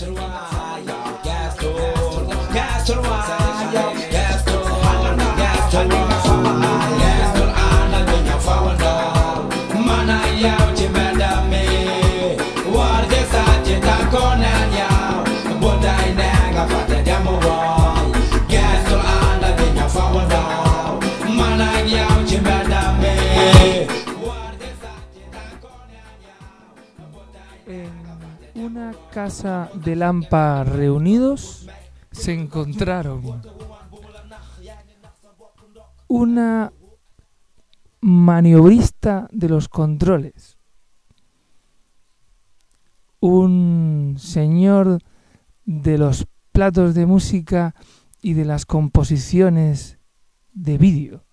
En casa de Lampa reunidos se encontraron una maniobrista de los controles, un señor de los platos de música y de las composiciones de vídeo,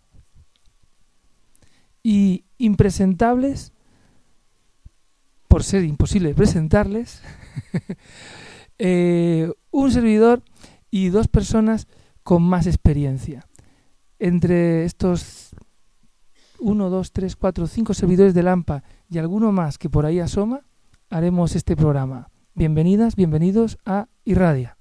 y impresentables, por ser imposible presentarles, eh, un servidor y dos personas con más experiencia. Entre estos 1, 2, 3, 4, 5 servidores de Lampa y alguno más que por ahí asoma, haremos este programa. Bienvenidas, bienvenidos a Irradia.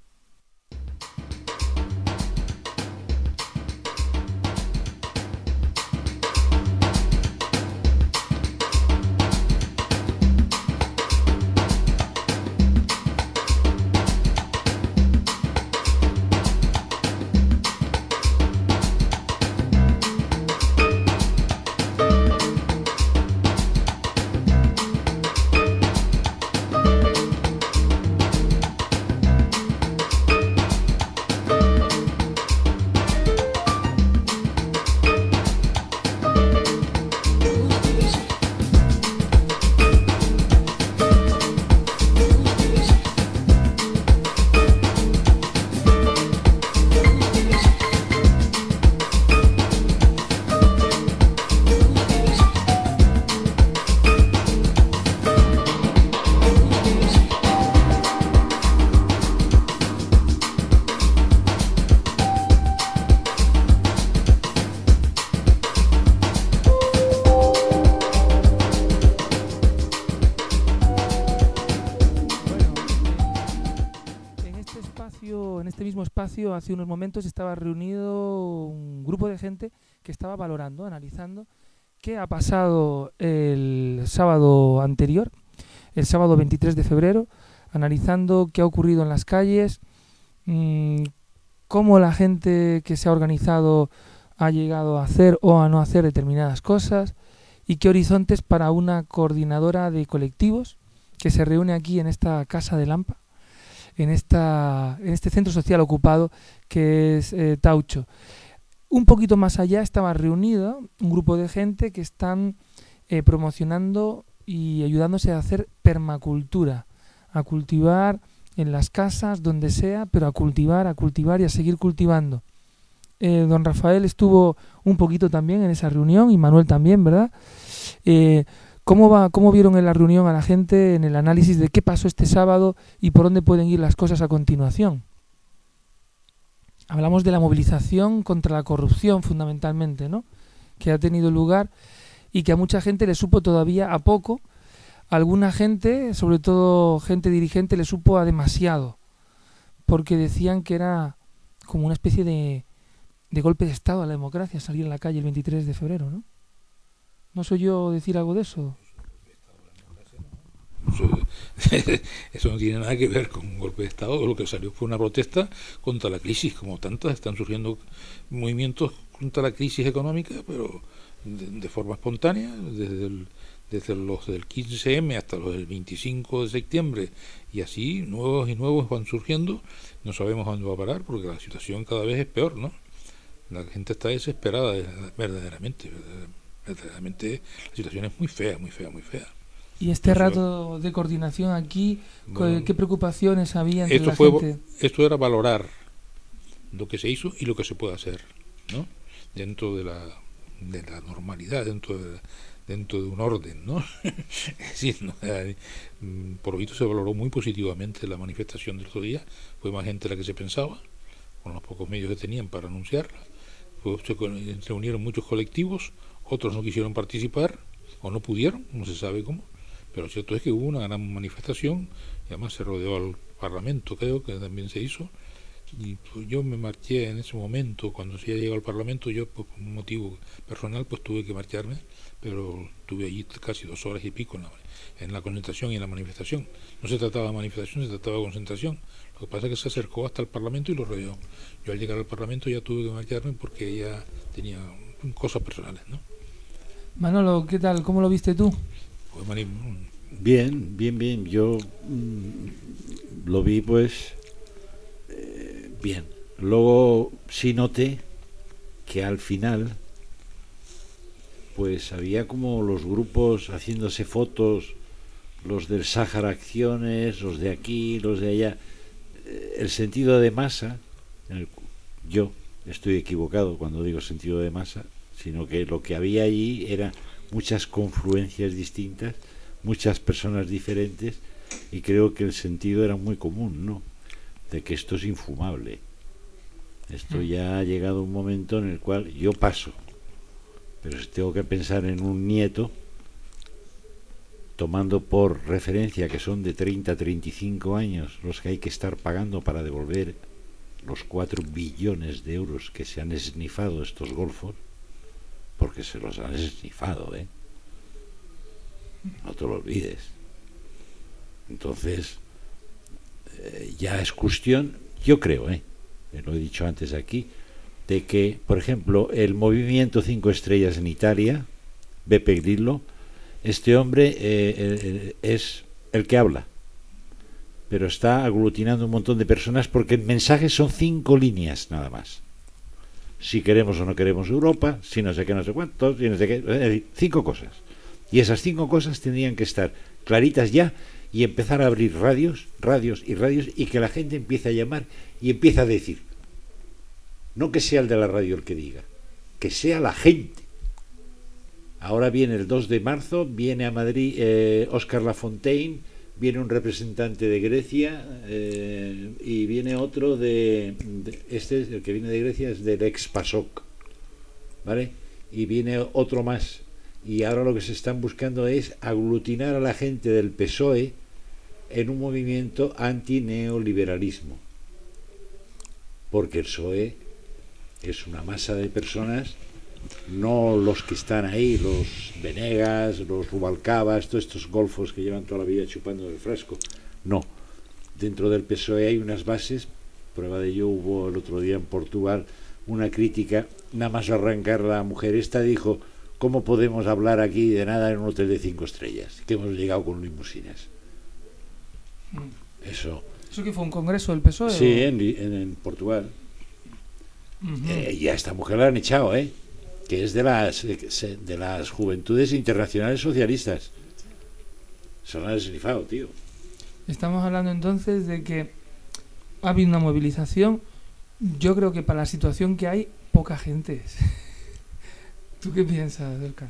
Espacio, hace unos momentos estaba reunido un grupo de gente que estaba valorando, analizando qué ha pasado el sábado anterior, el sábado 23 de febrero, analizando qué ha ocurrido en las calles, mm, cómo la gente que se ha organizado ha llegado a hacer o a no hacer determinadas cosas y qué horizontes para una coordinadora de colectivos que se reúne aquí en esta casa de Lampa en, esta, en este centro social ocupado que es eh, Taucho. Un poquito más allá estaba reunido un grupo de gente que están eh, promocionando y ayudándose a hacer permacultura, a cultivar en las casas, donde sea, pero a cultivar, a cultivar y a seguir cultivando. Eh, don Rafael estuvo un poquito también en esa reunión y Manuel también, ¿verdad? ¿Cómo, va, ¿Cómo vieron en la reunión a la gente en el análisis de qué pasó este sábado y por dónde pueden ir las cosas a continuación? Hablamos de la movilización contra la corrupción fundamentalmente, ¿no? Que ha tenido lugar y que a mucha gente le supo todavía a poco. A alguna gente, sobre todo gente dirigente, le supo a demasiado. Porque decían que era como una especie de, de golpe de Estado a la democracia salir a la calle el 23 de febrero, ¿no? ¿No soy yo decir algo de eso? Eso, no tiene nada que ver con un golpe de Estado. Lo que salió fue una protesta contra la crisis, como tantas están surgiendo movimientos contra la crisis económica, pero de, forma espontánea, desde, los del 15M hasta los del 25 de septiembre, y así nuevos y nuevos van surgiendo. No sabemos dónde va a parar, porque la situación cada vez es peor, ¿no? La gente está desesperada, verdaderamente. Verdaderamente, la situación es muy fea, muy fea, muy fea. Y este rato de coordinación aquí, Bueno, ¿qué preocupaciones había entre esto la fue gente? esto era valorar lo que se hizo y lo que se puede hacer no dentro de la de la normalidad dentro de dentro de un orden no es decir no, mm, por lo visto se valoró muy positivamente la manifestación del otro día. Fue más gente de la que se pensaba con los pocos medios que tenían para anunciarla. Con- se reunieron muchos colectivos otros no quisieron participar o no pudieron no se sabe cómo Pero cierto es que hubo una gran manifestación y además se rodeó al Parlamento, creo que también se hizo. Y pues, yo me marché en ese momento, cuando se llegó al Parlamento, yo pues, por un motivo personal pues tuve que marcharme, pero estuve allí casi dos horas y pico en la, en la concentración y en la manifestación. No se trataba de manifestación, se trataba de concentración. Lo que pasa es que se acercó hasta el Parlamento y lo rodeó. Yo al llegar al Parlamento ya tuve que marcharme porque ya tenía cosas personales, ¿no? Manolo, ¿qué tal? ¿Cómo lo viste tú? Pues, bien, bien, bien. Yo mm, lo vi pues eh, bien. Luego sí noté que al final pues había como los grupos haciéndose fotos, los del Sáhara Acciones, los de aquí, los de allá. Eh, el sentido de masa, yo estoy equivocado cuando digo sentido de masa, sino que lo que había allí era muchas confluencias distintas, muchas personas diferentes, y creo que el sentido era muy común, ¿no? De que esto es infumable. Esto mm. ya ha llegado un momento en el cual yo paso, pero si tengo que pensar en un nieto, tomando por referencia que son de 30 a 35 años los que hay que estar pagando para devolver los 4 billones de euros que se han esnifado estos golfos, porque se los han esnifado, ¿eh? No te lo olvides. Entonces, eh, ya es cuestión, yo creo, ¿eh? Lo he dicho antes aquí, de que, por ejemplo, el movimiento Cinco Estrellas en Italia, Beppe Grillo, este hombre eh, eh, es el que habla, pero está aglutinando un montón de personas porque el mensaje son cinco líneas nada más si queremos o no queremos Europa, si no sé qué, no sé cuántos, si no sé qué, cinco cosas. Y esas cinco cosas tendrían que estar claritas ya y empezar a abrir radios, radios y radios y que la gente empiece a llamar y empiece a decir. No que sea el de la radio el que diga, que sea la gente. Ahora viene el 2 de marzo, viene a Madrid eh, Oscar Lafontaine, viene un representante de Grecia eh, y viene otro de, este el que viene de Grecia es del ex PASOK vale y viene otro más. Y ahora lo que se están buscando es aglutinar a la gente del PSOE en un movimiento anti-neoliberalismo. Porque el PSOE es una masa de personas no los que están ahí, los Venegas, los Rubalcabas, todos estos golfos que llevan toda la vida chupando del fresco. No. Dentro del PSOE hay unas bases, prueba de ello hubo el otro día en Portugal una crítica, nada más arrancar la mujer esta dijo, ¿cómo podemos hablar aquí de nada en un hotel de cinco estrellas? Que hemos llegado con limusinas. Mm. Eso. ¿Eso que fue un congreso del PSOE? Sí, en, Portugal. Eh, y a esta mujer la han echado, ¿eh? Que es de las, de las juventudes internacionales socialistas. Lo han esnifado, tío. Estamos hablando entonces de que ha habido una movilización. Yo creo que para la situación que hay, poca gente es. ¿Tú qué piensas, Delcar?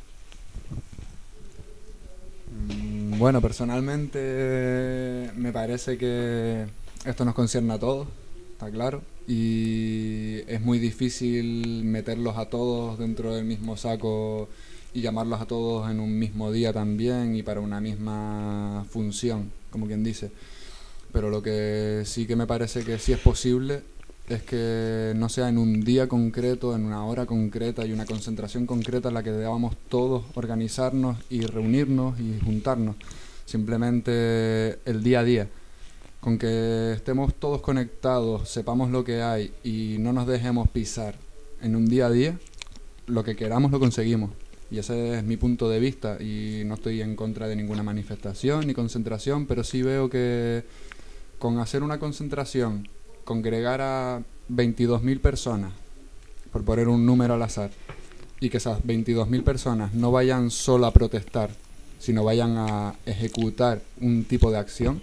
Mm, bueno, personalmente me parece que esto nos concierne a todos, está claro y es muy difícil meterlos a todos dentro del mismo saco y llamarlos a todos en un mismo día también y para una misma función, como quien dice. Pero lo que sí que me parece que sí es posible es que no sea en un día concreto, en una hora concreta y una concentración concreta la que debamos todos organizarnos y reunirnos y juntarnos. Simplemente el día a día con que estemos todos conectados, sepamos lo que hay y no nos dejemos pisar en un día a día, lo que queramos lo conseguimos. Y ese es mi punto de vista y no estoy en contra de ninguna manifestación ni concentración, pero sí veo que con hacer una concentración, congregar a 22.000 personas, por poner un número al azar, y que esas 22.000 personas no vayan solo a protestar, sino vayan a ejecutar un tipo de acción,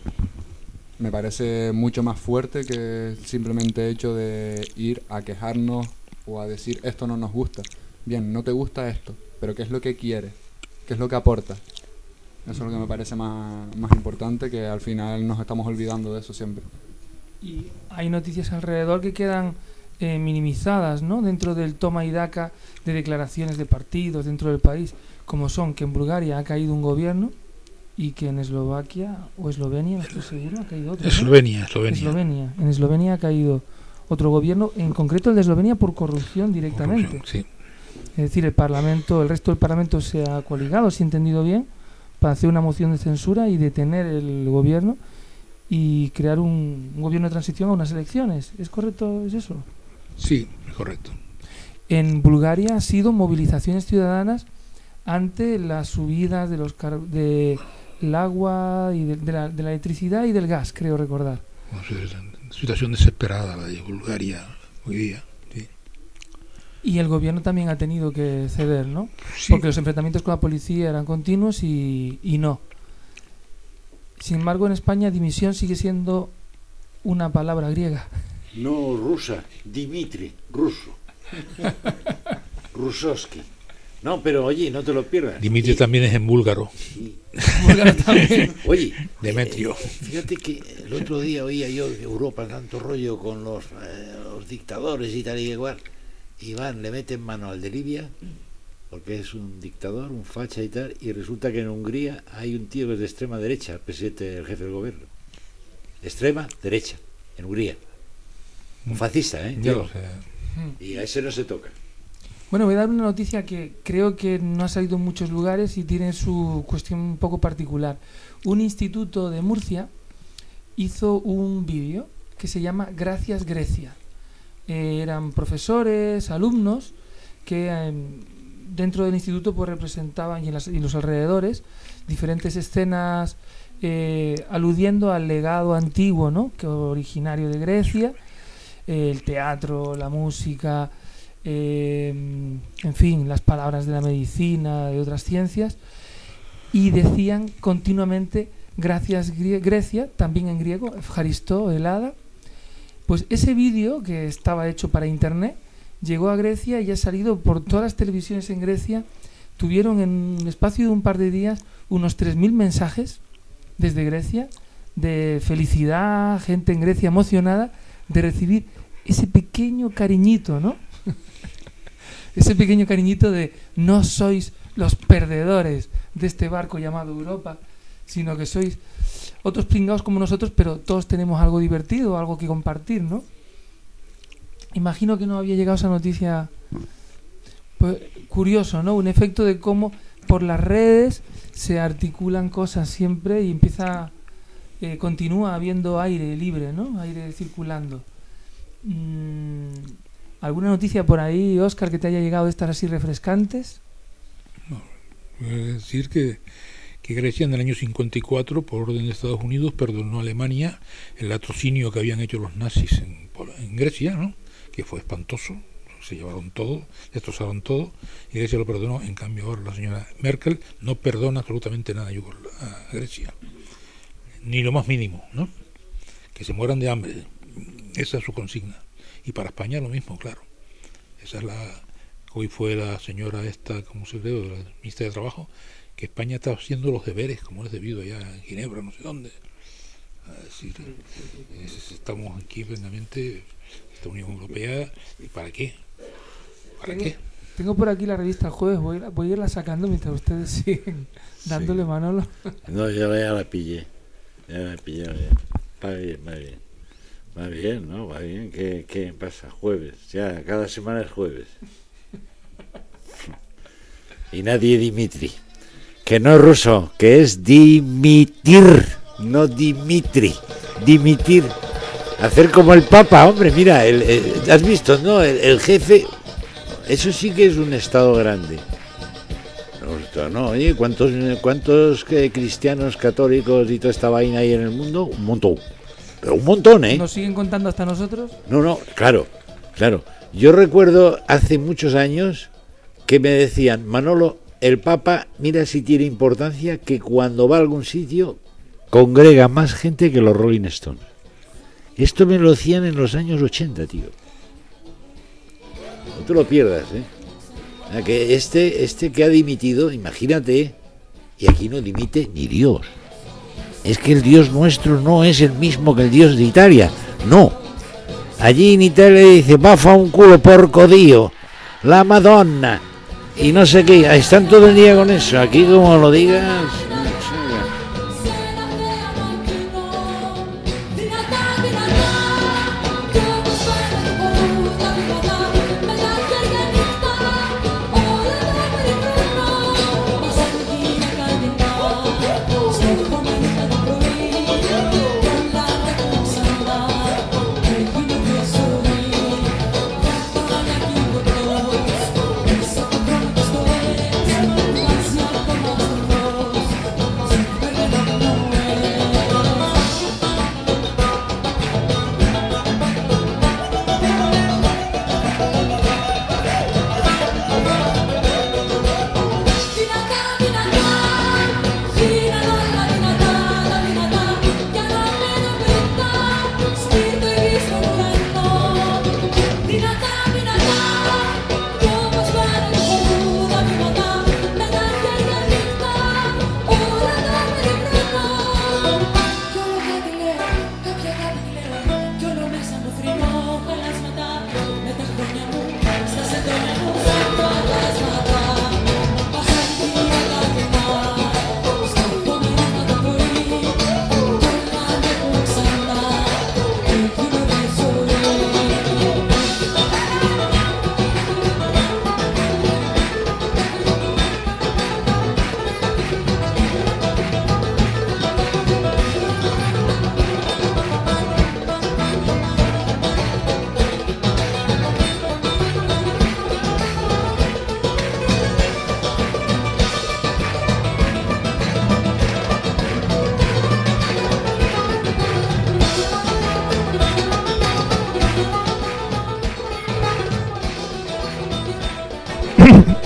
me parece mucho más fuerte que simplemente hecho de ir a quejarnos o a decir esto no nos gusta. Bien, no te gusta esto, pero ¿qué es lo que quieres? ¿Qué es lo que aporta? Eso es lo que me parece más, más importante, que al final nos estamos olvidando de eso siempre. Y hay noticias alrededor que quedan eh, minimizadas, ¿no? Dentro del toma y daca de declaraciones de partidos dentro del país, como son que en Bulgaria ha caído un gobierno y que en Eslovaquia o Eslovenia, no estoy seguro, ha caído otro. ¿no? Eslovenia, Eslovenia. Eslovenia. En Eslovenia ha caído otro gobierno, en concreto el de Eslovenia por corrupción directamente. Corrupción, Sí. Es decir, el Parlamento, el resto del Parlamento se ha coligado, si he entendido bien, para hacer una moción de censura y detener el gobierno y crear un, un gobierno de transición a unas elecciones. ¿Es correcto? ¿Es eso? Sí, correcto. En Bulgaria ha sido movilizaciones ciudadanas ante las subidas de los car- de el agua y de, de la, de la electricidad y del gas, creo recordar. Bueno, es una situación desesperada la de Bulgaria hoy día. Sí. Y el gobierno también ha tenido que ceder, ¿no? Sí, Porque los enfrentamientos con la policía eran continuos y, y no. Sin embargo, en España dimisión sigue siendo una palabra griega. No, rusa, Dimitri, ruso. Rusovsky. No, pero oye, no te lo pierdas. Dimitri Y- también es en búlgaro, y- Búlgaro también. Oye, Demetrio. eh, fíjate que el otro día oía yo que Europa tanto rollo con los, eh, los dictadores y tal y igual. Y van, le meten mano al de Libia, porque es un dictador, un facha y tal, y resulta que en Hungría hay un tío que es de extrema derecha, el presidente, el jefe del gobierno. Extrema derecha, en Hungría. Un fascista, ¿eh? Sé. Y a ese no se toca. Bueno, voy a dar una noticia que creo que no ha salido en muchos lugares y tiene su cuestión un poco particular. Un instituto de Murcia hizo un vídeo que se llama Gracias Grecia. Eh, eran profesores, alumnos que eh, dentro del instituto pues representaban y en, los alrededores diferentes escenas eh, aludiendo al legado antiguo, ¿no? Que originario de Grecia, el teatro, la música, eh, en fin, las palabras de la medicina, de otras ciencias, y decían continuamente gracias Grecia, también en griego, Evharistó, el hada. Pues ese vídeo que estaba hecho para internet llegó a Grecia y ha salido por todas las televisiones en Grecia. Tuvieron en un espacio de un par de días unos 3.000 mensajes desde Grecia de felicidad, gente en Grecia emocionada de recibir ese pequeño cariñito, ¿no? Ese pequeño cariñito de no sois los perdedores de este barco llamado Europa, sino que sois otros pringados como nosotros, pero todos tenemos algo divertido, algo que compartir, ¿no? Imagino que no había llegado esa noticia. Pues, curioso, ¿no? Un efecto de cómo por las redes se articulan cosas siempre y empieza, eh, continúa habiendo aire libre, ¿no? Aire circulando. Mm, ¿Alguna noticia por ahí, Oscar, que te haya llegado de estas así refrescantes? Voy a decir que, que Grecia en el año 54, por orden de Estados Unidos, perdonó a Alemania el latrocinio que habían hecho los nazis en, en Grecia, ¿no? que fue espantoso, se llevaron todo, destrozaron todo, y Grecia lo perdonó. En cambio, ahora la señora Merkel no perdona absolutamente nada a Grecia, ni lo más mínimo, ¿no? que se mueran de hambre. Esa es su consigna. Y para España lo mismo, claro. Esa es la. Hoy fue la señora esta, ¿cómo se cree? La ministra de Trabajo, que España está haciendo los deberes, como es debido allá en Ginebra, no sé dónde. Es decir, es- estamos aquí plenamente, esta Unión Europea, ¿y para qué? ¿Para Tengo- qué? Tengo por aquí la revista El Jueves, voy a, voy a irla sacando mientras ustedes siguen dándole Manolo. No, yo ya la pillé. Ya la pillé. ya. Va bien, va bien. Va bien, ¿no? Va bien. ¿Qué, qué pasa? Jueves. Ya, cada semana es jueves. Y nadie Dimitri. Que no es ruso, que es dimitir, no Dimitri. Dimitir. Hacer como el Papa, hombre, mira, el, has visto, ¿no? El, jefe, eso sí que es un estado grande. Ostras, No, oye, ¿cuántos, cuántos eh, cristianos católicos y toda esta vaina hay en el mundo? Un montón. Pero un montón, ¿eh? ¿Nos siguen contando hasta nosotros? No, no, claro, claro. Yo recuerdo hace muchos años que me decían, Manolo, el Papa, mira si tiene importancia que cuando va a algún sitio congrega más gente que los Rolling Stones. Esto me lo decían en los años 80, tío. No te lo pierdas, ¿eh? Que este, este que ha dimitido, imagínate, y aquí no dimite ni Dios. Es que el Dios nuestro no es el mismo que el Dios de Italia. No. Allí en Italia dice, bafa un culo porco dio, la Madonna, y no sé qué. Están todo el día con eso. Aquí como lo digas,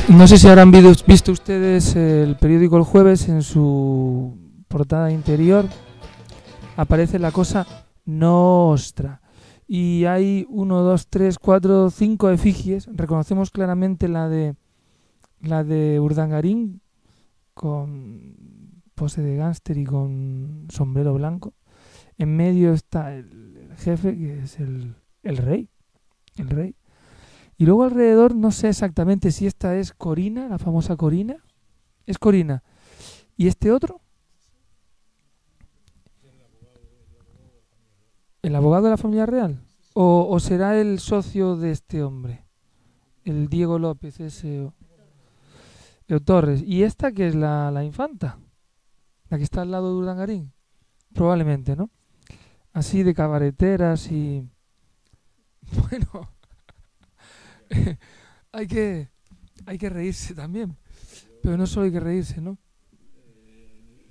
No sé si habrán visto ustedes el periódico El Jueves en su portada interior. Aparece la cosa Nostra. Y hay uno, dos, tres, cuatro, cinco efigies. Reconocemos claramente la de la de Urdangarín con pose de gángster y con sombrero blanco. En medio está el, el jefe, que es el, el rey. El rey. Y luego alrededor no sé exactamente si esta es Corina, la famosa Corina. Es Corina. ¿Y este otro? ¿El abogado de la familia real? ¿O, será el socio de este hombre? El Diego López, ese. o Torres. ¿Y esta que es la, la infanta? La que está al lado de Urdangarín. Probablemente, ¿no? Así de cabareteras y... Bueno, hay que hay que reírse también. Pero no solo hay que reírse, ¿no?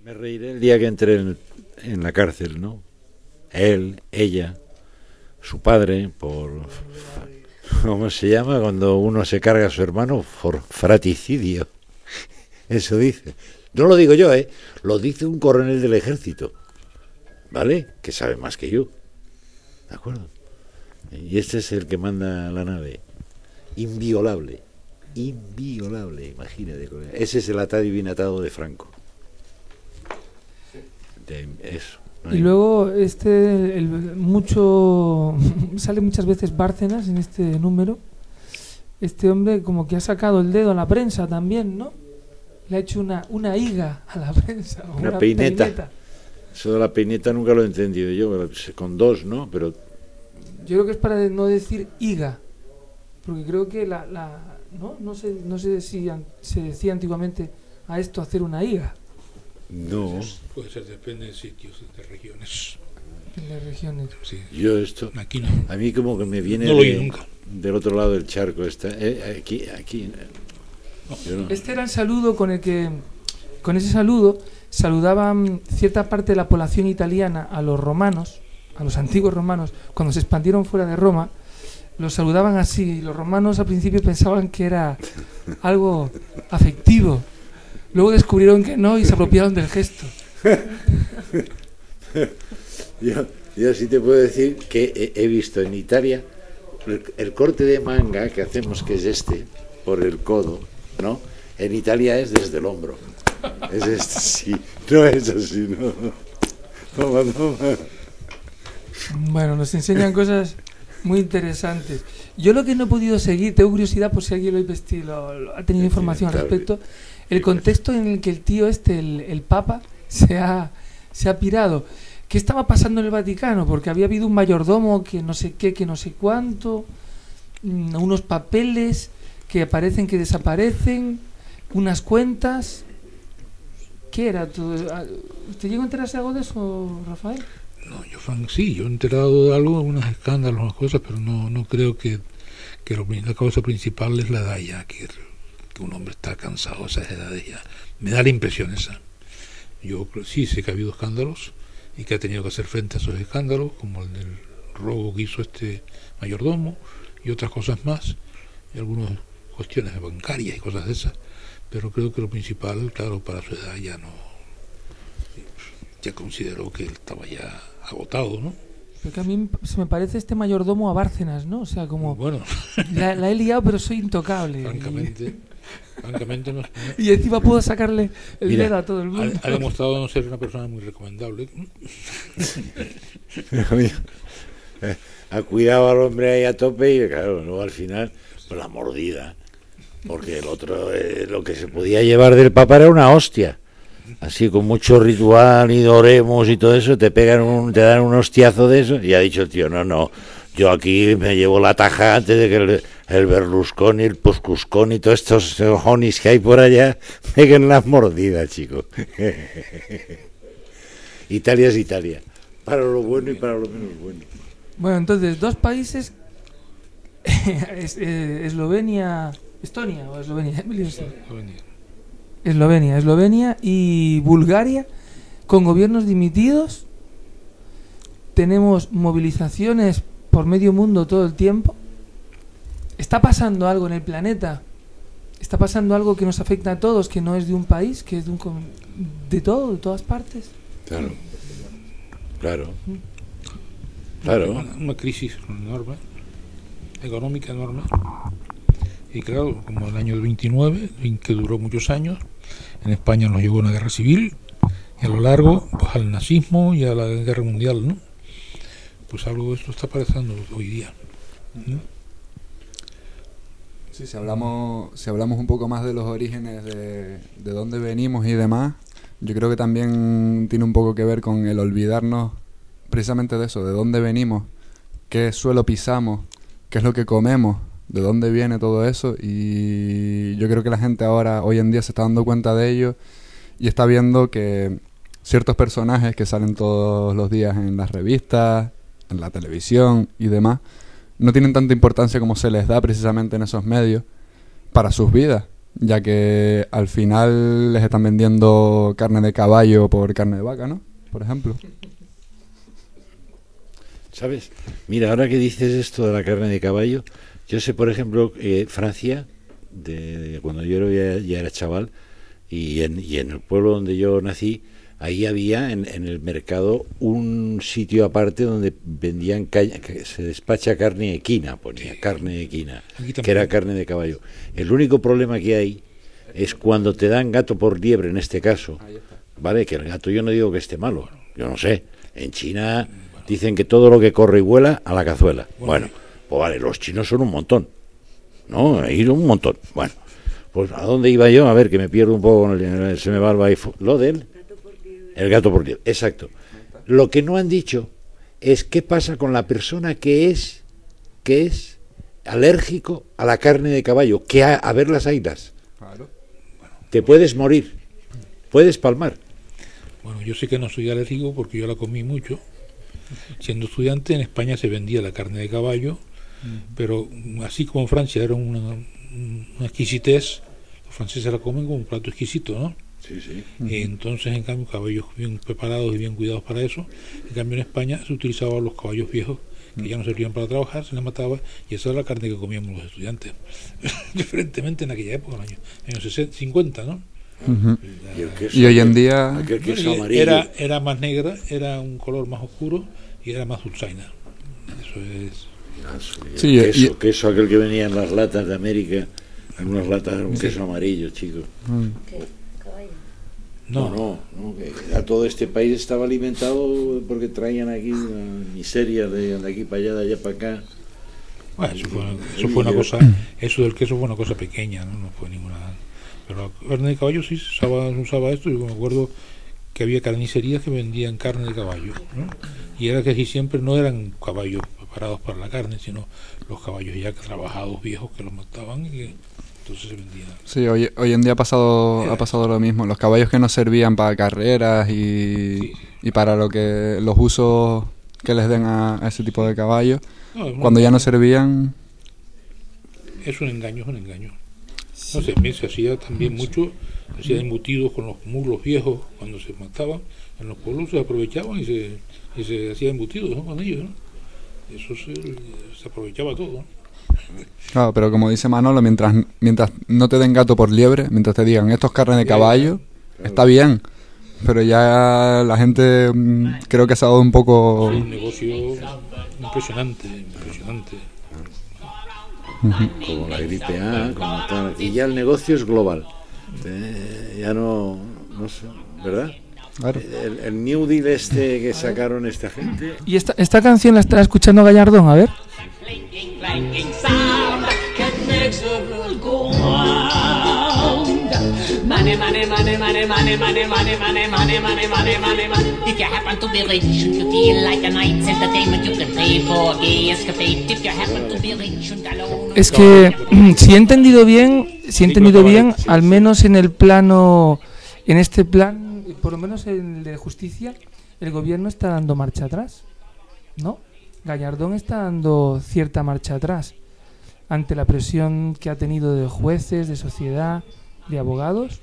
Me reiré el día que entré en, en la cárcel, ¿no? Él, ella, su padre, por... ¿Cómo se llama cuando uno se carga a su hermano? Por fraticidio. Eso dice. No lo digo yo, ¿eh? Lo dice un coronel del ejército. ¿Vale? Que sabe más que yo. ¿De acuerdo? Y este es el que manda la nave. Inviolable. Inviolable, imagínate. Ese es el atado y bien atado de Franco. De eso. no Y luego este el, mucho sale muchas veces Bárcenas en este número. Este hombre como que ha sacado el dedo a la prensa también, ¿no? Le ha hecho una, una higa a la prensa. Una peineta. Eso de la peineta nunca lo he entendido yo, con dos, ¿no? Pero Yo creo que es para no decir higa. Porque creo que la, la ¿no? No sé, no sé si an- se decía antiguamente a esto hacer una higa no. Puede ser, depende de sitios, de regiones. en las regiones. Sí. Yo esto, Aquí no. a mí como que me viene No de- nunca. del otro lado del charco. Está, eh, aquí, aquí. no- Este era el saludo con el que, con ese saludo, saludaban cierta parte de la población italiana a los romanos, a los antiguos romanos, cuando se expandieron fuera de Roma, los saludaban así. y Los romanos al principio pensaban que era algo afectivo. Luego descubrieron que no y se apropiaron del gesto. Yo, yo sí te puedo decir que he, he visto en Italia el, el corte de manga que hacemos, que es este, por el codo, ¿no? En Italia es desde el hombro. Es este, sí. No es así, no. Toma, toma. Bueno, nos enseñan cosas muy interesantes. Yo lo que no he podido seguir, tengo curiosidad por si alguien lo, lo- lo- ha tenido información al respecto, el contexto en el que el tío este, el, el Papa, se ha, se ha pirado. ¿Qué estaba pasando en el Vaticano? Porque había habido un mayordomo que no sé qué, que no sé cuánto, mm, unos papeles que aparecen, que desaparecen, unas cuentas. ¿Qué era? Ah, ¿Usted llegó a enterarse algo de eso, Rafael? No, yo sí, yo he enterado de algo, unos escándalos, unas cosas, pero no, no creo que, que lo la causa principal es la edad ya, que, un hombre está cansado a esas edades ya. Me da la impresión esa. Yo sí sé que ha habido escándalos y que ha tenido que hacer frente a esos escándalos, como el del robo que hizo este mayordomo y otras cosas más, y algunas cuestiones bancarias y cosas de esas, pero creo que lo principal, claro, para su edad ya no, ya consideró que él estaba ya agotado, ¿no? Porque a mí se me parece este mayordomo a Bárcenas, ¿no? O sea, como Bueno, la, la he liado, pero soy intocable. francamente, francamente no, Y, y encima puedo sacarle el Mira, dedo a todo el mundo. ha, ha demostrado no ser una persona muy recomendable. ha cuidado al hombre ahí a tope y claro, luego al final, pues la mordida. Porque el otro, eh, lo que se podía llevar del Papa era una hostia. Así con mucho ritual y doremos y todo eso, te pegan un, te dan un hostiazo de eso. Y ha dicho el tío, no, no, yo aquí me llevo la taja antes de que el, el Berlusconi, el Puscusconi y todos estos honis que hay por allá peguen las mordidas, chico. Italia es Italia, para lo bueno y para lo menos bueno. Bueno, entonces, dos países. es- eh, Eslovenia. Estonia o Eslovenia. siempre. Eslovenia, Eslovenia y Bulgaria con gobiernos dimitidos. Tenemos movilizaciones por medio mundo todo el tiempo. ¿Está pasando algo en el planeta? está pasando algo que nos afecta a todos, que no es de un país, que es de, un, con- de todo, de todas partes. Claro. Claro. Claro. Una, una crisis enorme, económica enorme. Y claro, como el año 29, en que duró muchos años, en España nos llegó una guerra civil, y a lo largo, pues al nazismo y a la guerra mundial, ¿no? Pues algo de esto está pasando hoy día. ¿no? Sí, si hablamos, si hablamos un poco más de los orígenes de, de dónde venimos y demás, yo creo que también tiene un poco que ver con el olvidarnos precisamente de eso, de dónde venimos, qué suelo pisamos, qué es lo que comemos, de dónde viene todo eso y yo creo que la gente ahora, hoy en día, se está dando cuenta de ello y está viendo que ciertos personajes que salen todos los días en las revistas, en la televisión y demás, no tienen tanta importancia como se les da precisamente en esos medios para sus vidas, ya que al final les están vendiendo carne de caballo por carne de vaca, ¿no? Por ejemplo. ¿Sabes? Mira, ahora que dices esto de la carne de caballo, yo sé, por ejemplo, eh, Francia, de, de cuando yo era- ya, era chaval, y en, y en el pueblo donde yo nací, ahí había en, en el mercado un sitio aparte donde vendían caña, que se despacha carne equina, ponía carne equina, que era carne de caballo. El único problema que hay es cuando te dan gato por liebre, en este caso, ¿vale? Que el gato yo no digo que esté malo, yo no sé. En China dicen que todo lo que corre y vuela a la cazuela. Bueno, pues vale, los chinos son un montón, ¿no? Hay un montón. Bueno, pues ¿a dónde iba yo? A ver, que me pierdo un poco, se me va el baifo. Lo del... El gato por liebre, exacto. Lo que no han dicho es qué pasa con la persona que es, que es alérgico a la carne de caballo, que a, a ver las ailas. Claro. Te puedes morir, puedes palmar. Bueno, yo sé que no soy alérgico porque yo la comí mucho. Siendo estudiante en España se vendía la carne de caballo, pero mm, así como en Francia era una, una exquisitez, los franceses la comen como un plato exquisito, ¿no? Sí, sí. Y entonces, en cambio, caballos bien preparados y bien cuidados para eso. En cambio, en España se utilizaban los caballos viejos que ya no servían para trabajar, se les mataba y esa era la carne que comíamos los estudiantes. Diferentemente en aquella época, en los años, años 60, 50, ¿no? Ujú. Y, el queso, Y hoy en día, aquel queso Bueno, amarillo. Era, era más negra, era un color más oscuro y era más dulzaina. Eso es. Sí, el Sí, y- queso, queso aquel que venía en las latas de América, en unas latas era un queso amarillo, chicos. No, No, no, no, que a todo este país estaba alimentado porque traían aquí una miseria de, de aquí para allá, de allá para acá. Bueno, eso, fue, eso fue una cosa, eso del queso fue una cosa pequeña, no, no fue ninguna. Pero la carne de caballo sí se usaba, se usaba esto. Yo me acuerdo que había carnicerías que vendían carne de caballo, ¿no? y era que así siempre no eran caballos preparados para la carne, sino los caballos ya trabajados viejos que los mataban y que entonces se vendían. sí, hoy, hoy en día ha pasado, ha pasado lo mismo. Los caballos que no servían para carreras y, y para lo que los usos que les den a, a ese tipo de caballos, No, cuando ya no servían, Es un engaño, es un engaño. No sé, también se hacía también mucho, se hacían embutidos con los mulos viejos cuando se mataban. En los pueblos se aprovechaban y se, y se hacían embutidos ¿no? con ellos. ¿no? Eso se, se aprovechaba todo. ¿no? Claro, pero como dice Manolo, mientras, mientras no te den gato por liebre, mientras te digan esto es carne de caballo, está bien. Pero ya la gente mm, creo que se ha dado un poco... Es un negocio impresionante, impresionante. como la gripe A, como tal. Aquí ya el negocio es global. Eh, ya no, no sé, ¿verdad? El, el, New Deal este que sacaron esta gente. ¿Y esta, esta canción la está escuchando Gallardón? A ver. Es que, si he entendido bien, si he entendido bien, al menos en el plano en este plan, por lo menos en el de justicia, el gobierno está dando marcha atrás, ¿no? Gallardón está dando cierta marcha atrás ante la presión que ha tenido de jueces, de sociedad, de abogados.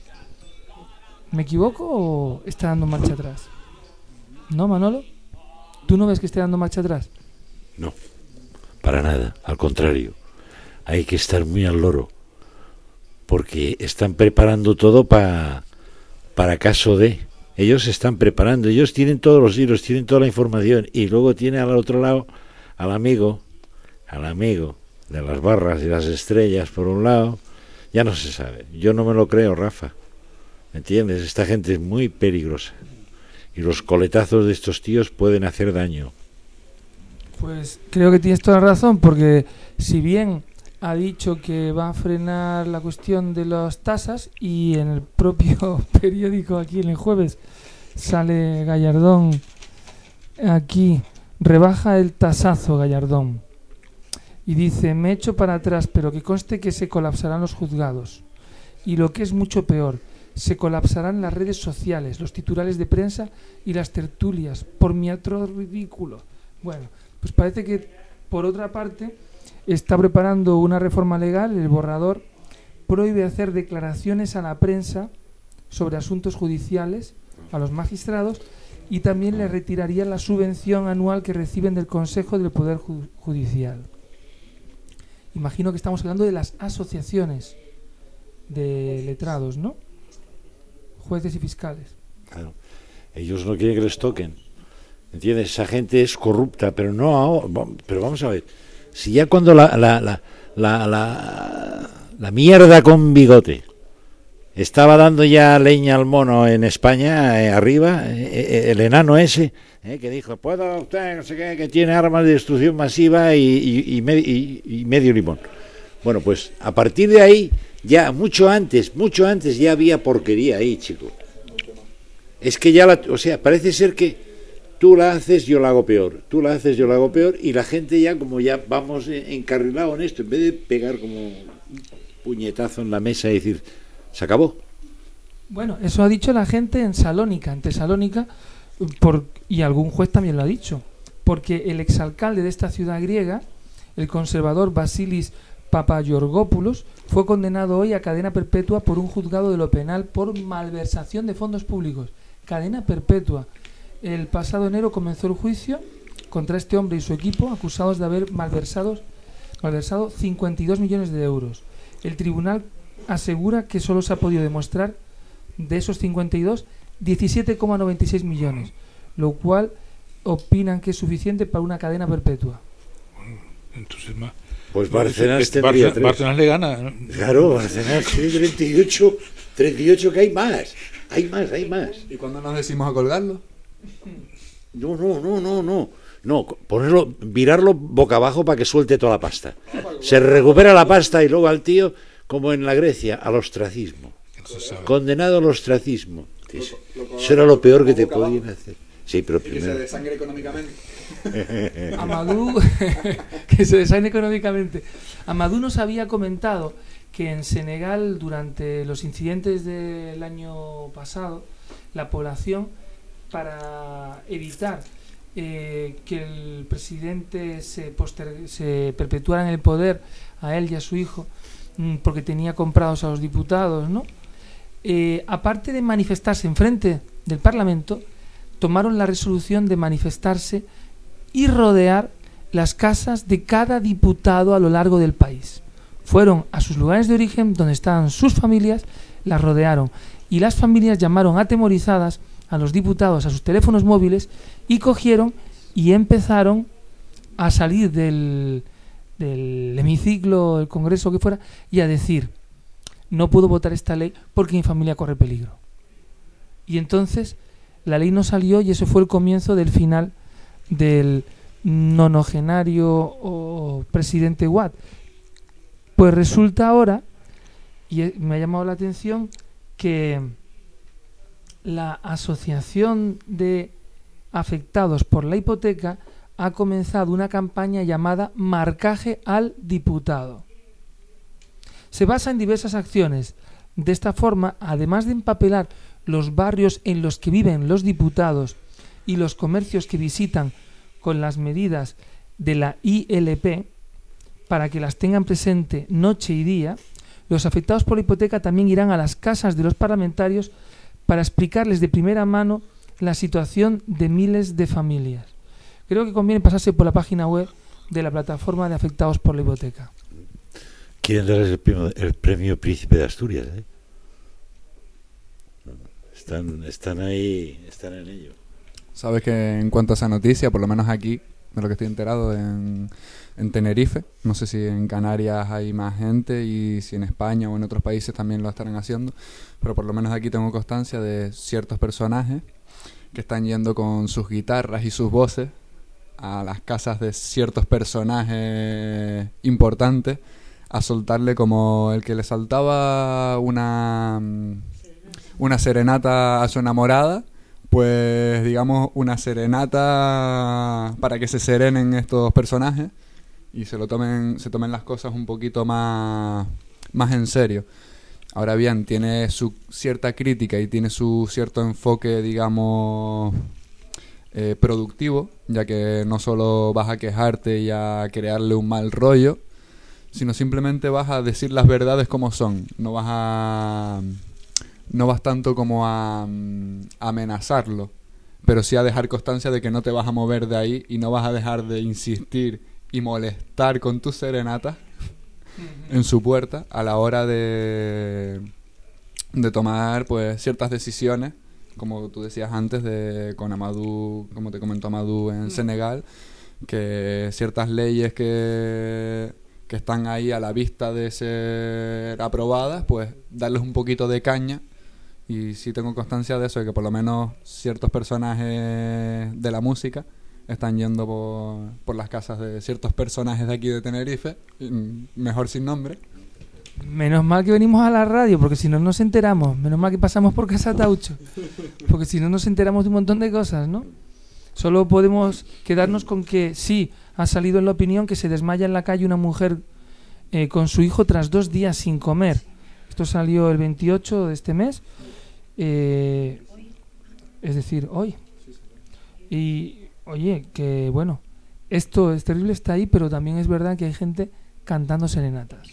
¿Me equivoco o está dando marcha atrás? ¿No, Manolo? ¿Tú no ves que esté dando marcha atrás? No, para nada, al contrario. Hay que estar muy al loro. porque están preparando todo pa- para caso de. Ellos se están preparando, ellos tienen todos los hilos, tienen toda la información y luego tiene al otro lado al amigo, al amigo de las barras y las estrellas por un lado, ya no se sabe. Yo no me lo creo, Rafa. ¿Me entiendes? Esta gente es muy peligrosa. Y los coletazos de estos tíos pueden hacer daño. Pues creo que tienes toda la razón, porque si bien ha dicho que va a frenar la cuestión de las tasas y en el propio periódico aquí en el jueves sale Gallardón. Aquí rebaja el tasazo Gallardón. Y dice me echo para atrás pero que conste que se colapsarán los juzgados. Y lo que es mucho peor se colapsarán las redes sociales los titulares de prensa y las tertulias por mi atroz ridículo bueno pues parece que por otra parte está preparando una reforma legal, el borrador prohíbe hacer declaraciones a la prensa sobre asuntos judiciales a los magistrados y también le retiraría la subvención anual que reciben del Consejo del Poder Ju- Judicial. Imagino que estamos hablando de las asociaciones de letrados, ¿no? Jueces y fiscales. Claro. Ellos no quieren que les toquen. ¿Entiendes? Esa gente es corrupta, pero no ahora. Pero vamos a ver. Si ya cuando la, la, la, la, mierda con bigote estaba dando ya leña al mono en España, eh, arriba, eh, eh, el enano ese, que dijo, puedo usted, no sé qué, que tiene armas de destrucción masiva y, y- y medio limón. Bueno, pues a partir de ahí, ya mucho antes, mucho antes ya había porquería ahí, chico. Es que ya la, o sea, parece ser que tú la haces, yo la hago peor, tú la haces, yo la hago peor, y la gente ya como ya vamos encarrilado en esto, en vez de pegar como un puñetazo en la mesa y decir, se acabó. Bueno, eso ha dicho la gente en Salónica, en Tesalónica, por, y algún juez también lo ha dicho, porque el exalcalde de esta ciudad griega, el conservador Basilis Papayorgopoulos, fue condenado hoy a cadena perpetua por un juzgado de lo penal por malversación de fondos públicos. Cadena perpetua. El pasado enero comenzó el juicio contra este hombre y su equipo, acusados de haber malversados, malversado 52 millones de euros. El tribunal asegura que solo se ha podido demostrar de esos 52 17,96 millones, lo cual opinan que es suficiente para una cadena perpetua. Entonces, más. Pues Este, tendría tres. Bárcenas le gana. ¿no? Claro, Bárcenas tiene 38, 38 que hay más, hay más, hay más. ¿Y cuándo nos decimos a colgarlo? No, no, no, no, no. No, ponerlo, virarlo boca abajo para que suelte toda la pasta. Se recupera la pasta y luego al tío, como en la Grecia, al ostracismo. Condenado al ostracismo. Eso eso era lo peor que te podían hacer. Sí, pero Y que se primero. desangre económicamente. Amadou, que se desaine económicamente. Amadou nos había comentado que en Senegal, durante los incidentes del año pasado, la población, para evitar eh, que el presidente se, se perpetuara en el poder a él y a su hijo, mm, porque tenía comprados a los diputados, ¿no? Eh, aparte de manifestarse en frente del Parlamento, tomaron la resolución de manifestarse y rodear las casas de cada diputado a lo largo del país. Fueron a sus lugares de origen donde estaban sus familias, las rodearon y las familias llamaron atemorizadas a los diputados a sus teléfonos móviles y cogieron y empezaron a salir del, del hemiciclo, el Congreso que fuera, y a decir, no puedo votar esta ley porque mi familia corre peligro. Y entonces la ley no salió y eso fue el comienzo del final del nonogenario o presidente Watt. Pues resulta ahora, y eh, me ha llamado la atención, que la Asociación de Afectados por la Hipoteca ha comenzado una campaña llamada Marcaje al Diputado. Se basa en diversas acciones. De esta forma, además de empapelar los barrios en los que viven los diputados y los comercios que visitan con las medidas de la ILP, para que las tengan presente noche y día, los afectados por la hipoteca también irán a las casas de los parlamentarios para explicarles de primera mano la situación de miles de familias. Creo que conviene pasarse por la página web de la plataforma de afectados por la hipoteca. quieren darles el premio, el premio Príncipe de Asturias. ¿eh? Están, están ahí, están en ello. Sabes que en cuanto a esa noticia, por lo menos aquí, de lo que estoy enterado, en, en Tenerife, no sé si en Canarias hay más gente y si en España o en otros países también lo estarán haciendo, pero por lo menos aquí tengo constancia de ciertos personajes que están yendo con sus guitarras y sus voces a las casas de ciertos personajes importantes a soltarle como el que le saltaba una mm, una serenata a su enamorada pues digamos una serenata para que se serenen estos personajes y se lo tomen se tomen las cosas un poquito más más en serio. Ahora bien tiene su cierta crítica y tiene su cierto enfoque digamos eh, productivo ya que no solo vas a quejarte y a crearle un mal rollo sino simplemente vas a decir las verdades como son. No vas a no vas tanto como a, mm, amenazarlo, pero sí a dejar constancia de que no te vas a mover de ahí y no vas a dejar de insistir y molestar con tus serenatas en su puerta a la hora de, de tomar pues ciertas decisiones, como tú decías antes de con Amadou, como te comentó Amadou en Senegal, que ciertas leyes que que están ahí a la vista de ser aprobadas, pues darles un poquito de caña y sí tengo constancia de eso, de que por lo menos ciertos personajes de la música están yendo por, las casas de ciertos personajes de aquí de Tenerife, mejor sin nombre. Menos mal que venimos a la radio, porque si no nos enteramos. Menos mal que pasamos por Casa Taucho, porque si no nos enteramos de un montón de cosas, ¿no? Solo podemos quedarnos con que sí, ha salido en la opinión que se desmaya en la calle una mujer eh, con su hijo tras dos días sin comer. Esto salió el 28 de este mes, eh, es decir, hoy. Y oye, que bueno, esto es terrible, está ahí, pero también es verdad que hay gente cantando serenatas.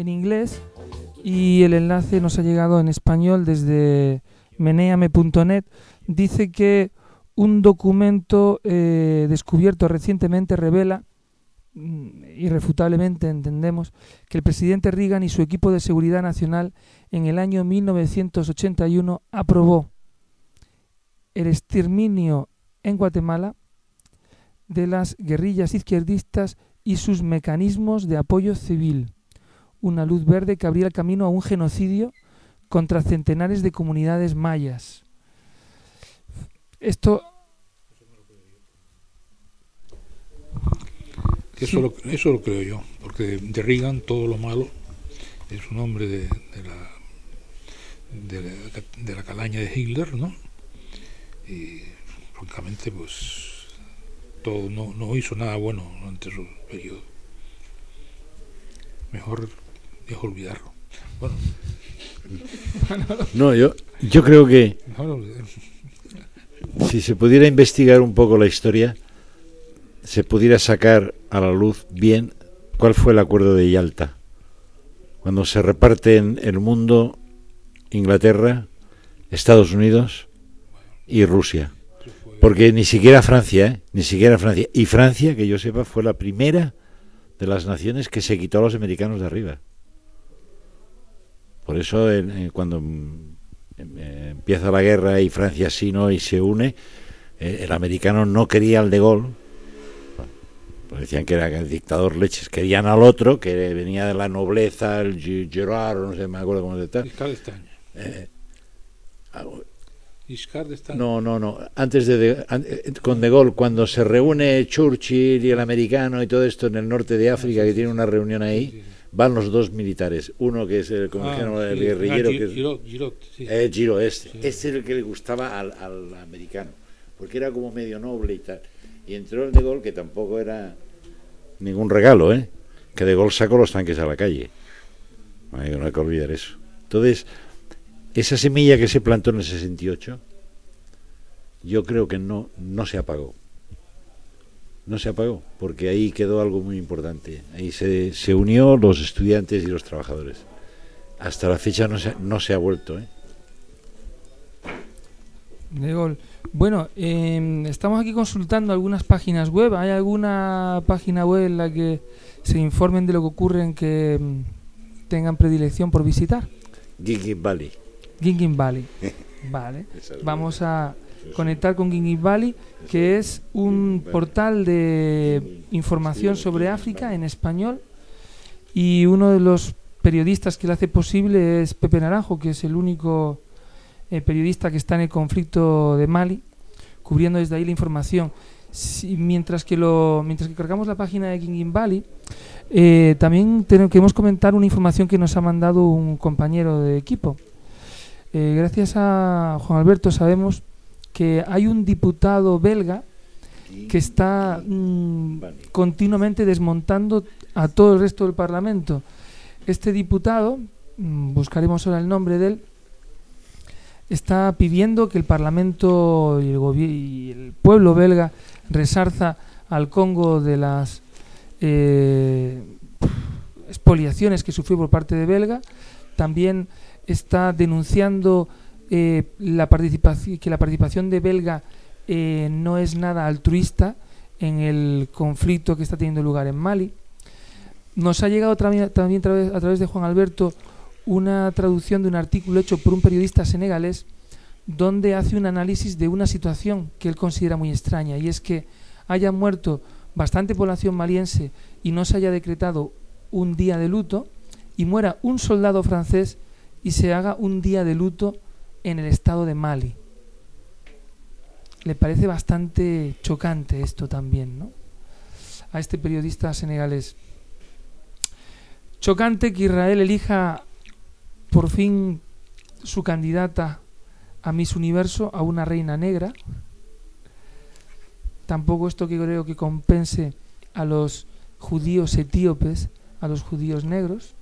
En inglés y el enlace nos ha llegado en español desde meneame.net. Dice que un documento eh, descubierto recientemente revela, mm, irrefutablemente entendemos, que el presidente Reagan y su equipo de seguridad nacional en el año 1981 aprobó el exterminio en Guatemala de las guerrillas izquierdistas y sus mecanismos de apoyo civil. Una luz verde que abría el camino a un genocidio contra centenares de comunidades mayas. Esto Eso, lo, eso lo creo yo, porque de Reagan todo lo malo es un hombre de, de la, de, la, de la calaña de Hitler, ¿no? Y francamente, pues todo no, no hizo nada bueno durante su periodo. Mejor dejo olvidarlo. Bueno, No, yo, yo creo que si se pudiera investigar un poco la historia, se pudiera sacar a la luz bien cuál fue el acuerdo de Yalta. Cuando se reparten el mundo, Inglaterra, Estados Unidos y Rusia. Porque ni siquiera Francia, ¿eh? ni siquiera Francia. Y Francia, que yo sepa, fue la primera de las naciones que se quitó a los americanos de arriba. Por eso, cuando mm, eh, empieza la guerra y Francia sí no y se une, eh, el americano no quería al de Gaulle. Pues decían que era el dictador leches. Querían al otro, que venía de la nobleza, el Gerard, no sé, me acuerdo cómo se d'Estaing. Eh, ah, no, no, no. Antes de, de- con De Gaulle, cuando se reúne Churchill y el americano y todo esto en el norte de África, que tiene una reunión ahí, van los dos militares. Uno que es el, como Ah, dijeron, el sí. guerrillero, Ah, que es, sí. eh, Giro este. Sí. Este es el que le gustaba al, al americano, porque era como medio noble y tal. Y entró el De Gaulle, que tampoco era ningún regalo, ¿eh? Que De Gaulle sacó los tanques a la calle. Ay, no hay que olvidar eso. Entonces, esa semilla que se plantó en el 68, yo creo que no, no se apagó. No se apagó, porque ahí quedó algo muy importante. Ahí se, se unió los estudiantes y los trabajadores. Hasta la fecha no se, no se ha vuelto, ¿eh? De gol. Bueno, eh, estamos aquí consultando algunas páginas web. ¿Hay alguna página web en la que se informen de lo que ocurre en que mm, tengan predilección por visitar? Gigi Valley. Gingin Valley. Vale. Vamos a conectar con Valley, que es un portal de información sobre África en español. Y uno de los periodistas que lo hace posible es Pepe Naranjo, que es el único eh, periodista que está en el conflicto de Mali, cubriendo desde ahí la información. Mientras que mientras que cargamos la página de Valley, eh, también tenemos, queremos comentar una información que nos ha mandado un compañero de equipo. Eh, gracias a Juan Alberto sabemos que hay un diputado belga que está mm, continuamente desmontando a todo el resto del Parlamento. Este diputado, mm, buscaremos ahora el nombre de él, está pidiendo que el Parlamento y el, pueblo belga resarza al Congo de las eh, expoliaciones que sufrió por parte de belga. También está denunciando eh, la participación, que la participación de belga eh, no es nada altruista en el conflicto que está teniendo lugar en Mali. Nos ha llegado también, también a través de Juan Alberto una traducción de un artículo hecho por un periodista senegalés donde hace un análisis de una situación que él considera muy extraña y es que haya muerto bastante población maliense y no se haya decretado un día de luto y muera un soldado francés y se haga un día de luto en el estado de Mali. Le parece bastante chocante esto también, ¿no? A este periodista senegalés. Chocante que Israel elija por fin su candidata a Miss Universo, a una reina negra. Tampoco esto que creo que compense a los judíos etíopes, a los judíos negros.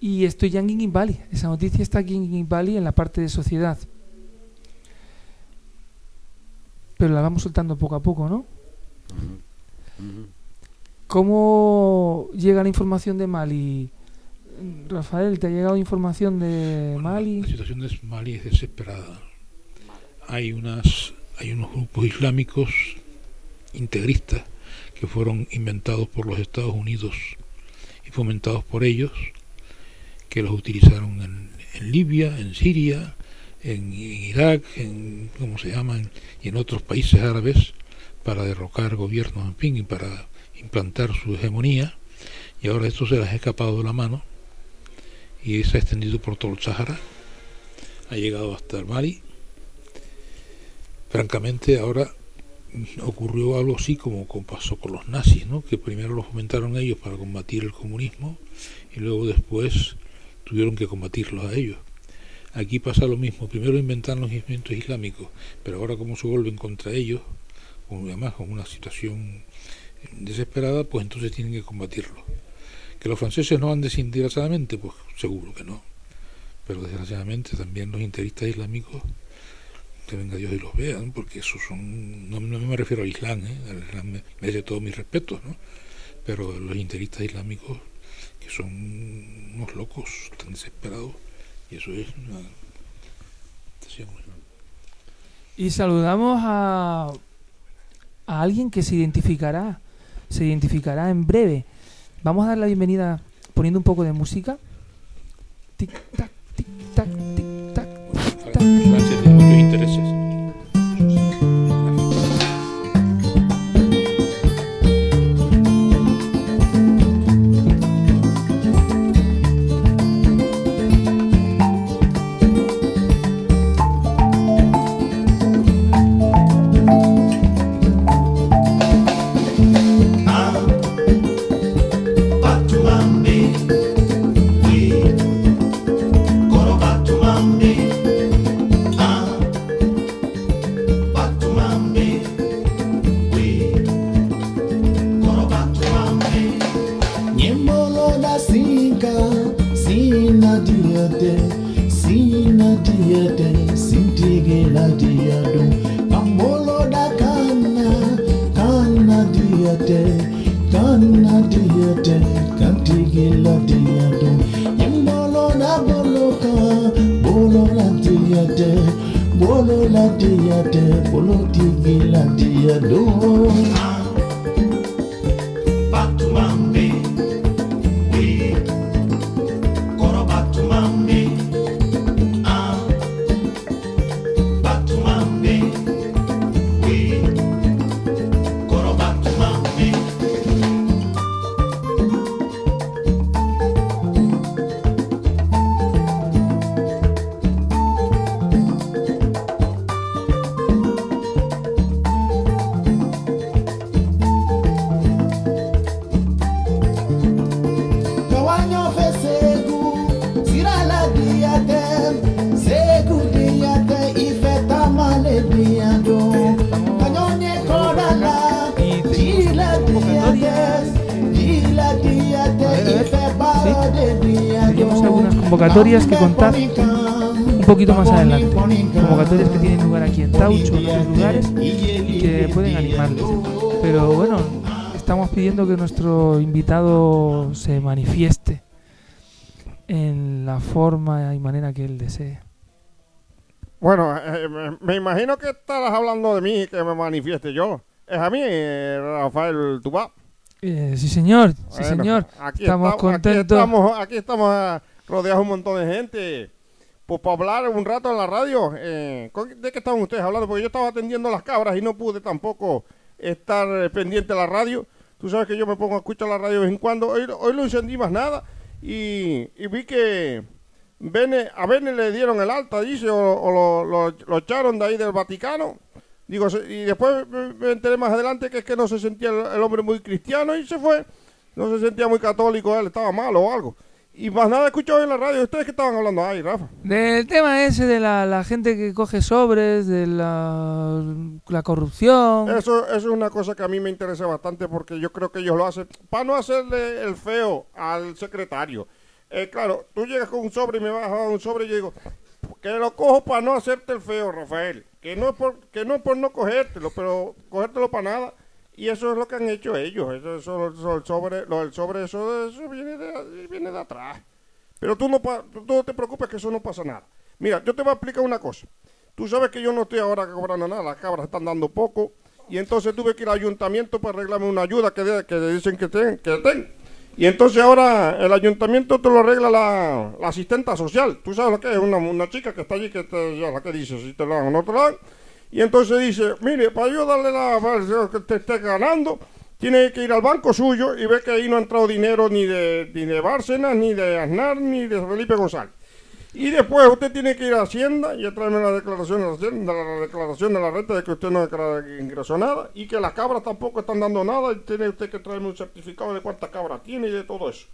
Y estoy ya en Gingin Valley. Esa noticia está aquí en Gingin Valley en la parte de sociedad. Pero la vamos soltando poco a poco, ¿no? ¿Cómo llega la información de Mali? Rafael, ¿te ha llegado información de Bueno, Mali? La situación de Mali es desesperada. Hay unas hay unos grupos islámicos integristas que fueron inventados por los Estados Unidos y fomentados por ellos, que los utilizaron en, en Libia, en Siria, en, Irak, en cómo se llaman, y en otros países árabes para derrocar gobiernos, en fin, y para implantar su hegemonía. y ahora esto se les ha escapado de la mano y se ha extendido por todo el Sahara, ha llegado hasta el Mali. Francamente, ahora ocurrió algo así como, pasó con los nazis, ¿no? que primero lo fomentaron ellos para combatir el comunismo y luego después tuvieron que combatirlos a ellos. Aquí pasa lo mismo, primero inventaron los movimientos islámicos, pero ahora como se vuelven contra ellos, además con una situación desesperada, pues entonces tienen que combatirlo. Que los franceses no han desinteresadamente, pues seguro que no. Pero desgraciadamente también los integristas islámicos, que venga Dios y los vea, ¿no? porque esos son, no, me refiero al Islam, ¿eh? el Islam merece todos mis respetos, ¿no? pero los integristas islámicos, que son unos locos, tan desesperados, y eso es una... Y saludamos a, a alguien que se identificará, se identificará en breve. Vamos a dar la bienvenida poniendo un poco de música. Tic tac, tic tac, tic tac, tic tac. Francia tiene muchos intereses. Contar un poquito más adelante. Convocatorias que tienen lugar aquí en Taucho, en otros lugares, y que pueden animarles. Pero bueno, estamos pidiendo que nuestro invitado se manifieste en la forma y manera que él desee. Bueno, eh, me, me imagino que estarás hablando de mí y que me manifieste yo. Es a mí, eh, Rafael Tubá. Eh, sí, señor, sí, Bueno, señor. Aquí Estamos Aquí contentos. estamos, aquí estamos rodeados de un montón de gente. Pues para hablar un rato en la radio. eh, ¿con- ¿De qué estaban ustedes hablando? Porque yo estaba atendiendo las cabras y no pude tampoco estar eh, pendiente de la radio. Tú sabes que yo me pongo a escuchar la radio de vez en cuando. Hoy, hoy no encendí más nada y, vi que a Bene le dieron el alta, dice, o, lo, lo- echaron de ahí del Vaticano. Digo, y después me, me enteré más adelante que es que no se sentía el, el hombre muy cristiano y se fue. No se sentía muy católico, él estaba malo o algo. Y más nada escuché hoy en la radio. ¿Ustedes qué estaban hablando ahí, Rafa? Del tema ese de la, la gente que coge sobres, de la, la corrupción. Eso, eso es una cosa que a mí me interesa bastante porque yo creo que ellos lo hacen para no hacerle el feo al secretario. Eh, claro, tú llegas con un sobre y me vas a dar un sobre y yo digo que lo cojo para no hacerte el feo, Rafael. Que no es por, que no es por no cogértelo, pero cogértelo para nada. Y eso es lo que han hecho ellos. Eso, eso, eso, el sobre, lo del sobre, eso, eso viene, de, viene de atrás. Pero tú no, tú no te preocupes que eso no pasa nada. Mira, yo te voy a explicar una cosa. Tú sabes que yo no estoy ahora cobrando nada, las cabras están dando poco. Y entonces tuve que ir al ayuntamiento para arreglarme una ayuda que, que dicen que ten, que ten. Y entonces ahora el ayuntamiento te lo arregla la, la asistenta social. Tú sabes lo que es, una, una chica que está allí que te, la que dice si te lo dan o no te lo dan. Y entonces dice, mire, para yo darle la que te esté ganando, tiene que ir al banco suyo y ve que ahí no ha entrado dinero ni de, ni de Bárcenas, ni de Aznar, ni de Felipe González. Y después usted tiene que ir a Hacienda y traerme la declaración, de la, declaración de la renta de que usted no ingresó nada y que las cabras tampoco están dando nada y tiene usted que traerme un certificado de cuántas cabras tiene y de todo eso.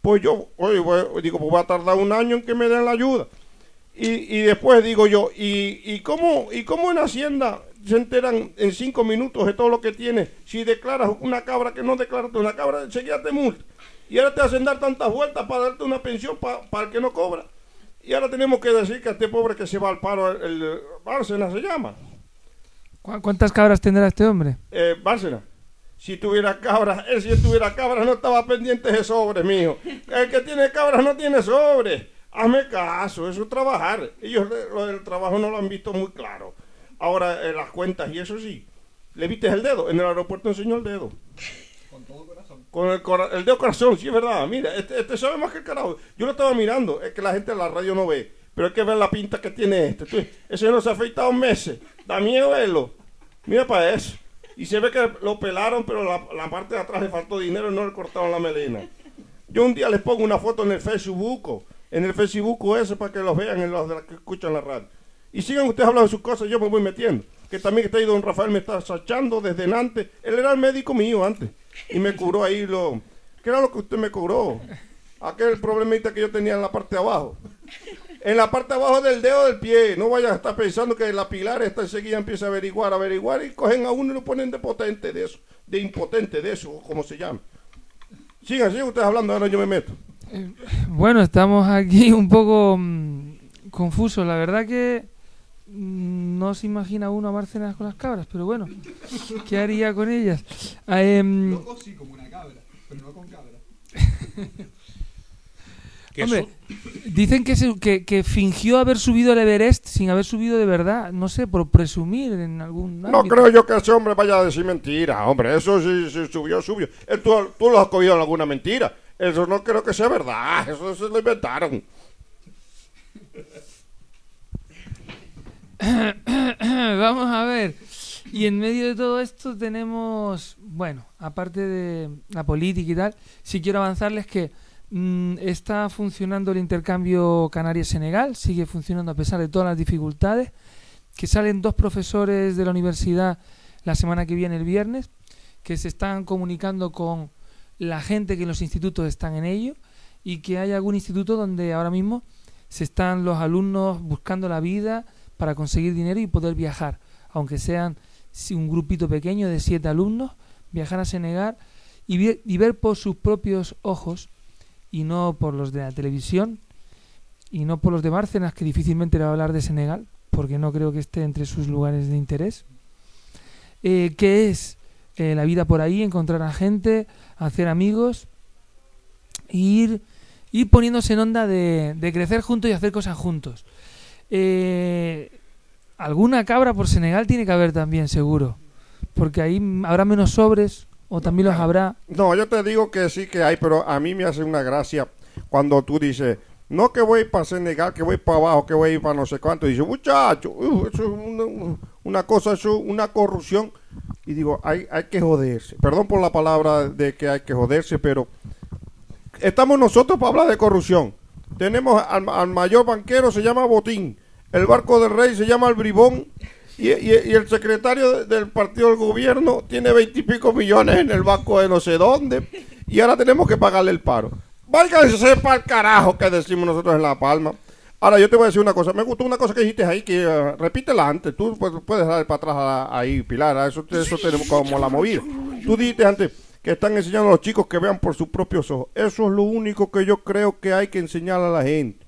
Pues yo, oye, voy- digo, pues va a tardar un año en que me den la ayuda. Y, y después digo yo, ¿y, y, cómo, ¿y cómo en Hacienda se enteran en cinco minutos de todo lo que tienes? Si declaras una cabra que no declaraste una cabra, enseguida te multa. Y ahora te hacen dar tantas vueltas para darte una pensión pa- para el que no cobra. Y ahora tenemos que decir que a este pobre que se va al paro, el, el Bárcena se llama. ¿Cu- ¿Cuántas cabras tendrá este hombre? Eh, Bárcena, si tuviera cabras, él si tuviera cabras no estaba pendiente de sobre, mijo. El que tiene cabras no tiene sobre. Hazme caso, eso es trabajar. Ellos lo del trabajo no lo han visto muy claro. Ahora, eh, las cuentas y eso sí. ¿Le viste el dedo? En el aeropuerto enseñó el dedo. Con el, cora- el dedo corazón, sí es verdad. Mira, este, este sabe más que el carajo. Yo lo estaba mirando, es que la gente en la radio no ve. Pero hay que ver la pinta que tiene este. Tú- ese no se ha afeitado meses. Da miedo verlo. Mira para eso. Y se ve que lo pelaron, pero la, la parte de atrás le faltó dinero y no le cortaron la melena. Yo un día les pongo una foto en el Facebook, en el Facebook ese para que los vean en los que escuchan la radio. Y sigan ustedes hablando de sus cosas, yo me voy metiendo. Que también está ahí don Rafael me está sachando desde antes. Él era el médico mío antes. Y me curó ahí lo... ¿Qué era lo que usted me curó? Aquel problemita que yo tenía en la parte de abajo. En la parte de abajo del dedo del pie. No vayan a estar pensando que la pilar esta enseguida empieza a averiguar, averiguar y cogen a uno y lo ponen de potente de eso. De impotente de eso, como se llama. Sigan, sigan ustedes hablando, ahora yo me meto. Bueno, estamos aquí un poco mm, confusos. La verdad que mm, no se imagina uno a Bárcenas con las cabras, pero bueno, ¿qué haría con ellas? Ah, em, Loco sí, como una cabra, pero no con cabra. Hombre, dicen que, se- que, que fingió haber subido el Everest sin haber subido de verdad, no sé, por presumir en algún No creo yo que ese hombre vaya a decir mentira, hombre. Eso sí, sí subió, subió. Eh, ¿Tú, tú lo has cogido en alguna mentira. Eso no creo que sea verdad. Eso se lo inventaron. Vamos a ver. Y en medio de todo esto tenemos, bueno, aparte de la política y tal, sí quiero avanzarles que mm, está funcionando el intercambio Canarias-Senegal, sigue funcionando a pesar de todas las dificultades, que salen dos profesores de la universidad la semana que viene, el viernes, que se están comunicando con la gente que en los institutos están en ello y que hay algún instituto donde ahora mismo se están los alumnos buscando la vida para conseguir dinero y poder viajar, aunque sean un grupito pequeño de siete alumnos, viajar a Senegal y ver por sus propios ojos y no por los de la televisión y no por los de Bárcenas, que difícilmente le va a hablar de Senegal, porque no creo que esté entre sus lugares de interés. Eh, ¿Qué es eh, la vida por ahí? Encontrar a gente, hacer amigos, ir, ir poniéndose en onda de, de crecer juntos y hacer cosas juntos. Eh, alguna cabra por Senegal tiene que haber también, seguro. Porque ahí habrá menos sobres, o también los habrá. No, yo te digo que sí que hay, pero a mí me hace una gracia cuando tú dices, no que voy para Senegal, que voy para abajo, que voy para no sé cuánto. Y dice, muchacho, uh, eso es una, cosa, eso es una corrupción. Y digo, hay, hay que joderse. Perdón por la palabra de que hay que joderse, pero estamos nosotros para hablar de corrupción. Tenemos al, mayor banquero, se llama Botín. El barco del rey se llama el Bribón. Y, y- el secretario de- del partido del gobierno tiene veintipico millones en el banco de no sé dónde. Y ahora tenemos que pagarle el paro. Váyganse para el carajo que decimos nosotros en La Palma. Ahora yo te voy a decir una cosa. Me gustó una cosa que dijiste ahí, que eh, repítela antes. Tú pues, puedes dar para atrás a- ahí, Pilar. a Eso, eso tenemos como la movida. Tú dijiste antes que están enseñando a los chicos que vean por sus propios ojos. Eso es lo único que yo creo que hay que enseñar a la gente.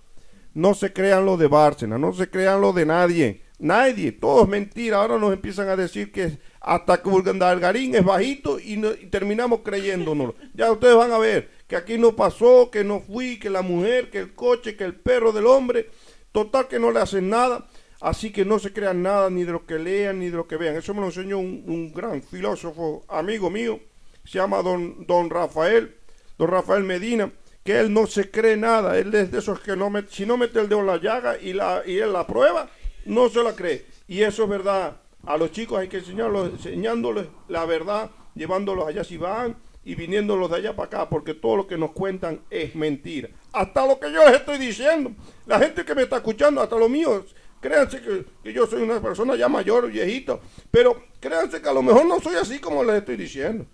No se crean lo de Bárcena, no se crean lo de nadie. Nadie, todo es mentira. Ahora nos empiezan a decir que hasta que Bulgandargarín es bajito y, no- y terminamos creyéndonos. Ya ustedes van a ver que aquí no pasó, que no fui, que la mujer, que el coche, que el perro del hombre. Total que no le hacen nada. Así que no se crean nada ni de lo que lean ni de lo que vean. Eso me lo enseñó un, gran filósofo, amigo mío. Se llama don, don Rafael, don Rafael Medina que él no se cree nada, él es de esos que no mete, si no mete el dedo en la llaga y, la, y él la prueba, no se la cree. Y eso es verdad. A los chicos hay que enseñarlos, enseñándoles la verdad llevándolos allá si van y viniéndolos de allá para acá, porque todo lo que nos cuentan es mentira. Hasta lo que yo les estoy diciendo, la gente que me está escuchando, hasta los míos, créanse que, que yo soy una persona ya mayor, viejito, pero créanse que a lo mejor no soy así como les estoy diciendo.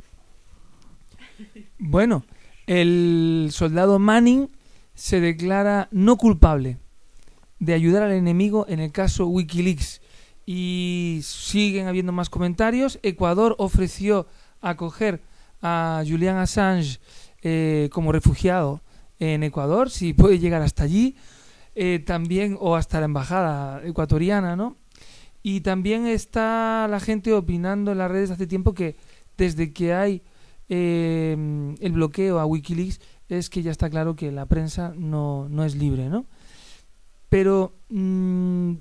Bueno, el soldado Manning se declara no culpable de ayudar al enemigo en el caso Wikileaks. Y siguen habiendo más comentarios. Ecuador ofreció acoger a Julian Assange eh, como refugiado en Ecuador, si puede llegar hasta allí, eh, también, o hasta la embajada ecuatoriana, ¿no? Y también está la gente opinando en las redes hace tiempo que desde que hay eh, el bloqueo a Wikileaks es que ya está claro que la prensa no, no es libre, ¿no? Pero mm,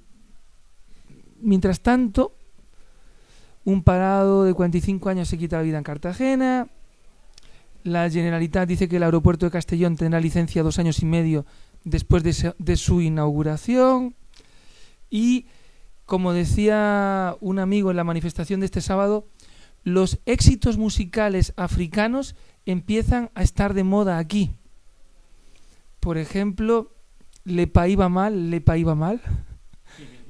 mientras tanto, un parado de 45 años se quita la vida en Cartagena. La Generalitat dice que el aeropuerto de Castellón tendrá licencia dos años y medio después de, se- de su inauguración. Y, como decía un amigo en la manifestación de este sábado, los éxitos musicales africanos empiezan a estar de moda aquí. Por ejemplo, Le País va mal, Le País va mal.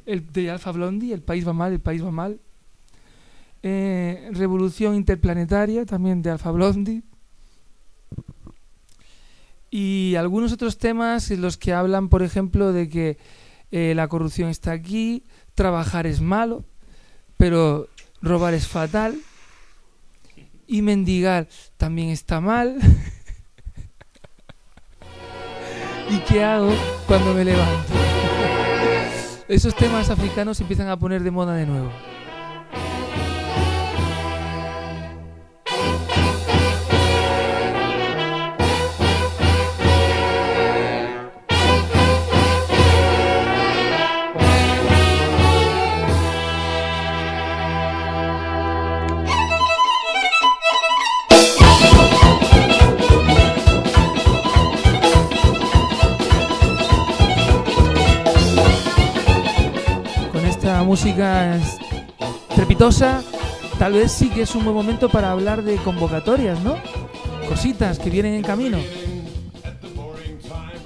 El de Alfa Blondie, El País va mal, El País va mal. Eh, Revolución Interplanetaria, también de Alfa Blondie. Y algunos otros temas en los que hablan, por ejemplo, de que eh, la corrupción está aquí, trabajar es malo, pero robar es fatal. Y mendigar también está mal. ¿Y qué hago cuando me levanto? Esos temas africanos empiezan a poner de moda de nuevo. Música trepitosa, tal vez sí que es un buen momento para hablar de convocatorias, ¿no? Cositas que vienen en camino.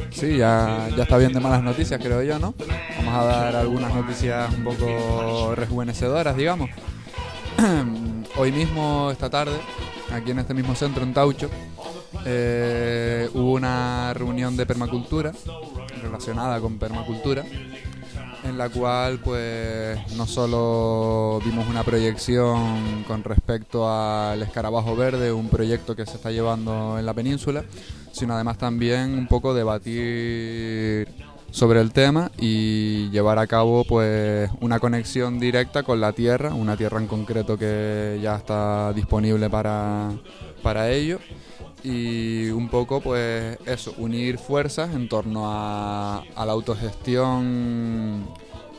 Sí, ya, ya está bien de malas noticias, creo yo, ¿no? Vamos a dar algunas noticias un poco rejuvenecedoras, digamos. Hoy mismo, esta tarde, aquí en este mismo centro, en Taucho, eh, hubo una reunión de permacultura relacionada con permacultura en la cual pues no solo vimos una proyección con respecto al escarabajo verde, un proyecto que se está llevando en la península, sino además también un poco debatir sobre el tema y llevar a cabo pues una conexión directa con la tierra, una tierra en concreto que ya está disponible para, para ello y un poco pues eso, unir fuerzas en torno a, a la autogestión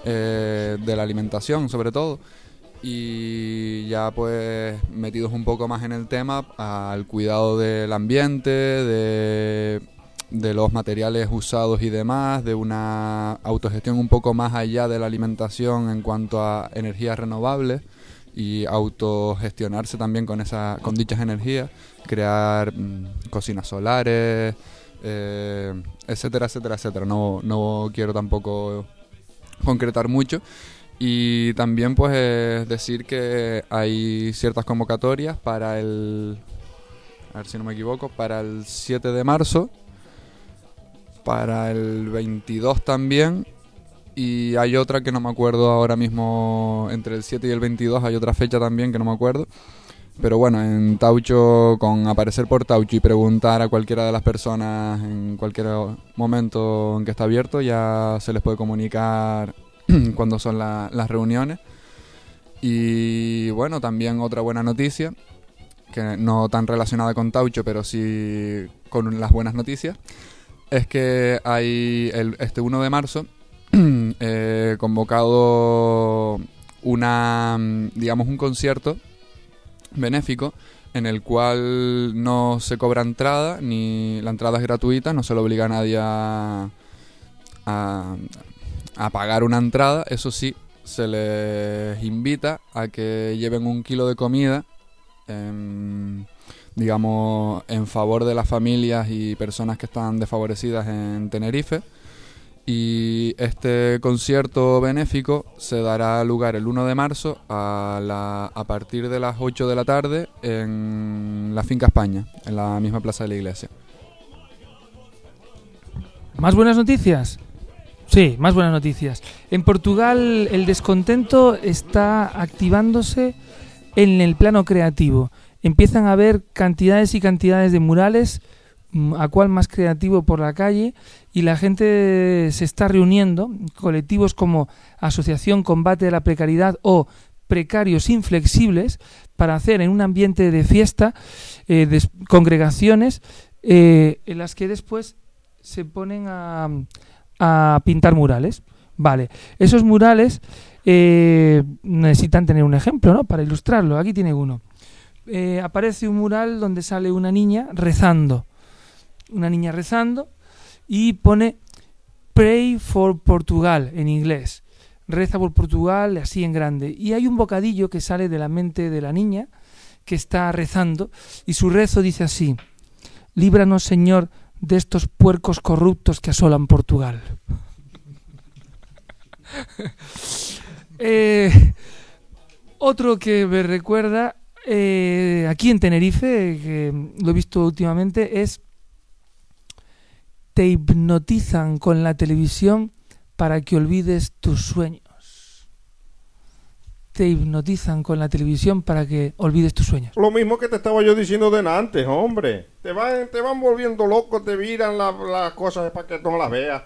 eh, de la alimentación sobre todo. Y ya pues metidos un poco más en el tema al cuidado del ambiente, de, de los materiales usados y demás, de una autogestión un poco más allá de la alimentación en cuanto a energías renovables y autogestionarse también con esa, con dichas energías, crear mm, cocinas solares, eh, etcétera, etcétera, etcétera. No, no quiero tampoco concretar mucho. Y también pues eh, decir que hay ciertas convocatorias para el, a ver si no me equivoco, para el 7 de marzo, para el 22 también, y hay otra que no me acuerdo ahora mismo, entre el 7 y el 22 hay otra fecha también que no me acuerdo. Pero bueno, en Taucho, con aparecer por Taucho y preguntar a cualquiera de las personas en cualquier momento en que está abierto, ya se les puede comunicar cuando son la- las reuniones. Y bueno, también otra buena noticia, que no tan relacionada con Taucho, pero sí con las buenas noticias, es que hay el, este 1 de marzo eh, convocado una, digamos, un concierto benéfico en el cual no se cobra entrada, ni la entrada es gratuita, no se le obliga a nadie a, a, pagar una entrada, eso sí, se les invita a que lleven un kilo de comida en, digamos, en favor de las familias y personas que están desfavorecidas en Tenerife. Y este concierto benéfico se dará lugar el 1 de marzo a, la- a partir de las 8 de la tarde en la Finca España, en la misma plaza de la iglesia. ¿Más buenas noticias? Sí, más buenas noticias. En Portugal el descontento está activándose en el plano creativo. Empiezan a haber cantidades y cantidades de murales, mm, a cual más creativo por la calle, y la gente se está reuniendo, colectivos como Asociación Combate de la Precariedad o Precarios Inflexibles, para hacer en un ambiente de fiesta eh, des- congregaciones eh, en las que después se ponen a, a pintar murales. Vale, esos murales eh, necesitan tener un ejemplo, ¿no? Para ilustrarlo. Aquí tiene uno. Aparece un mural donde sale una niña rezando. Una niña rezando y pone Pray for Portugal en inglés. Reza por Portugal así en grande. Y hay un bocadillo que sale de la mente de la niña que está rezando y su rezo dice así. Líbranos, Señor, de estos puercos corruptos que asolan Portugal. Eh, otro que me recuerda eh, aquí en Tenerife, que lo he visto últimamente, es te hipnotizan con la televisión para que olvides tus sueños. Te hipnotizan con la televisión para que olvides tus sueños. Lo mismo que te estaba yo diciendo de antes, hombre. Te van, te van volviendo loco, te viran la- las cosas para que no las veas.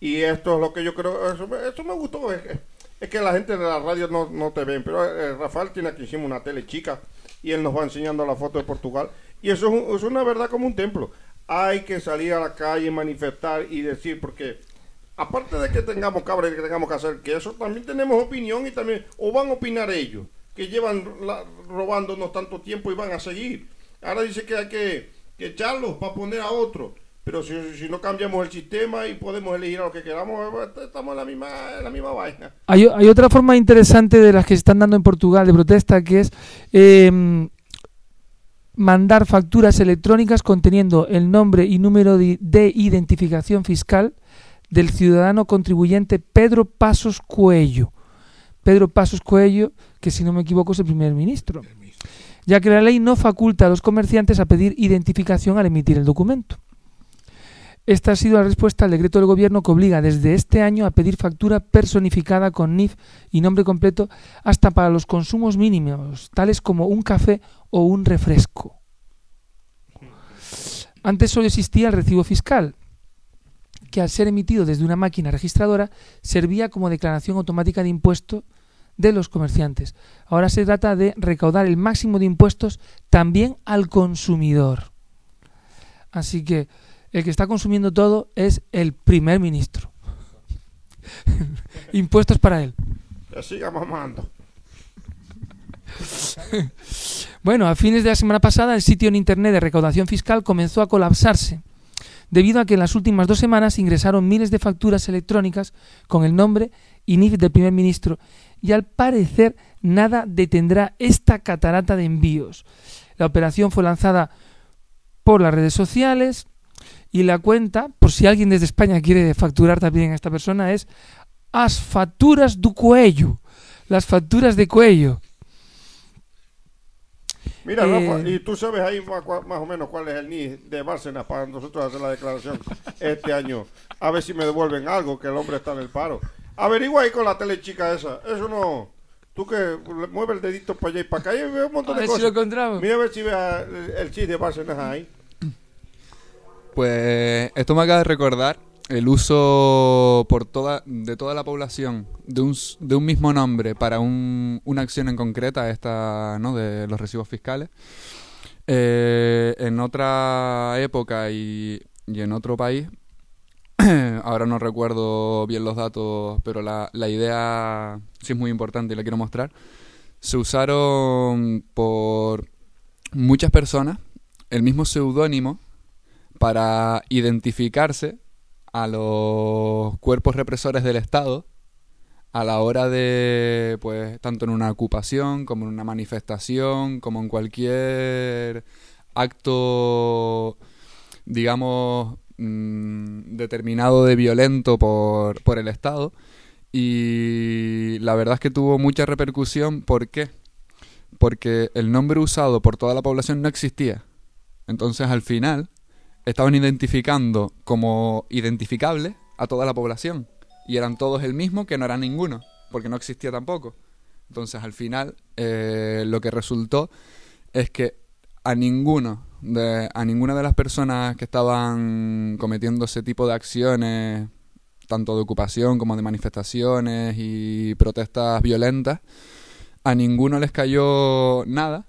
Y esto es lo que yo creo. Eso, eso me gustó. Es, que- es que la gente de la radio no, no te ven. Pero eh, Rafael tiene aquí hicimos una tele chica. Y él nos va enseñando la foto de Portugal. Y eso es una verdad como un templo. Hay que salir a la calle, manifestar y decir, porque aparte de que tengamos cabra y que tengamos que hacer queso, también tenemos opinión y también, o van a opinar ellos, que llevan la- robándonos tanto tiempo y van a seguir. Ahora dice que hay que, que echarlos para poner a otro. Pero si, si no cambiamos el sistema y podemos elegir a lo que queramos, eh, estamos en la misma, la misma vaina. Hay, otra forma interesante de las que se están dando en Portugal de protesta que es eh, mandar facturas electrónicas conteniendo el nombre y número de, de identificación fiscal del ciudadano contribuyente Pedro Pasos Coelho. Pedro Pasos Coelho, que si no me equivoco es el primer ministro, ya que la ley no faculta a los comerciantes a pedir identificación al emitir el documento. Esta ha sido la respuesta al decreto del Gobierno que obliga desde este año a pedir factura personificada con NIF y nombre completo hasta para los consumos mínimos, tales como un café o un refresco. Antes solo existía el recibo fiscal, que al ser emitido desde una máquina registradora servía como declaración automática de impuesto de los comerciantes. Ahora se trata de recaudar el máximo de impuestos también al consumidor. Así que el que está consumiendo todo es el primer ministro. Impuestos para él. Que siga mamando. Bueno, a fines de la semana pasada el sitio en Internet de recaudación fiscal comenzó a colapsarse, debido a que en las últimas dos semanas ingresaron miles de facturas electrónicas con el nombre y del primer ministro, y al parecer nada detendrá esta catarata de envíos. La operación fue lanzada por las redes sociales y la cuenta, por si alguien desde España quiere facturar también a esta persona, es As Facturas do Coelho, las facturas de cuello. Mira, Eh, Rafa, y tú sabes ahí más, o menos cuál es el NIS de Bárcenas para nosotros hacer la declaración este año. A ver si me devuelven algo, que el hombre está en el paro. Averigua ahí con la tele chica esa. Eso no. Tú que mueve el dedito para allá y para acá y ve un montón A de ver si cosas. lo encontramos. Mira a ver si ve a- el, el chis de Bárcenas ahí. Pues esto me acaba de recordar el uso por toda, de toda la población de un, de un mismo nombre para un- una acción en concreta, esta ¿no? de los recibos fiscales. Eh, en otra época y, y en otro país, ahora no recuerdo bien los datos, pero la, la idea sí es muy importante y la quiero mostrar. Se usaron por muchas personas el mismo seudónimo para identificarse a los cuerpos represores del Estado a la hora de, pues, tanto en una ocupación como en una manifestación, como en cualquier acto, digamos, mm, determinado de violento por, por el Estado. Y la verdad es que tuvo mucha repercusión. ¿Por qué? Porque el nombre usado por toda la población no existía. Entonces, al final, estaban identificando como identificable a toda la población. Y eran todos el mismo, que no era ninguno, porque no existía tampoco. Entonces, al final, eh, lo que resultó es que a ninguno de, a ninguna de las personas que estaban cometiendo ese tipo de acciones, tanto de ocupación como de manifestaciones y protestas violentas, a ninguno les cayó nada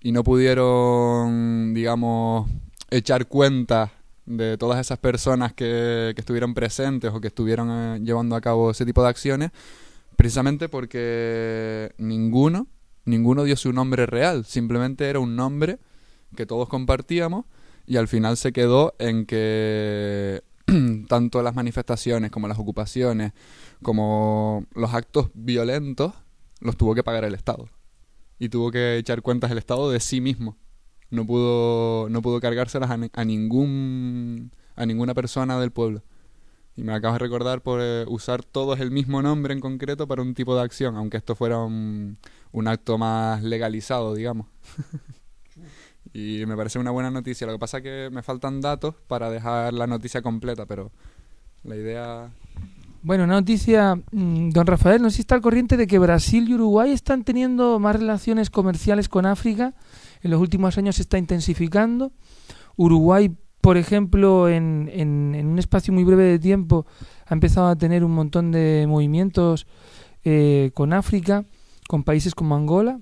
y no pudieron, digamos, echar cuenta de todas esas personas que, que estuvieron presentes o que estuvieron eh, llevando a cabo ese tipo de acciones, precisamente porque ninguno, ninguno dio su nombre real, simplemente era un nombre que todos compartíamos y al final se quedó en que tanto las manifestaciones como las ocupaciones como los actos violentos los tuvo que pagar el Estado. Y tuvo que echar cuentas el Estado de sí mismo no pudo no pudo cargárselas a, a ningún a ninguna persona del pueblo y me acabas de recordar por eh, usar todos el mismo nombre en concreto para un tipo de acción aunque esto fuera un, un acto más legalizado digamos y me parece una buena noticia lo que pasa es que me faltan datos para dejar la noticia completa pero la idea Bueno, una noticia, mm, don Rafael, no sé si está al corriente de que Brasil y Uruguay están teniendo más relaciones comerciales con África. En los últimos años se está intensificando. Uruguay, por ejemplo, en, en- un espacio muy breve de tiempo ha empezado a tener un montón de movimientos eh, con África, con países como Angola.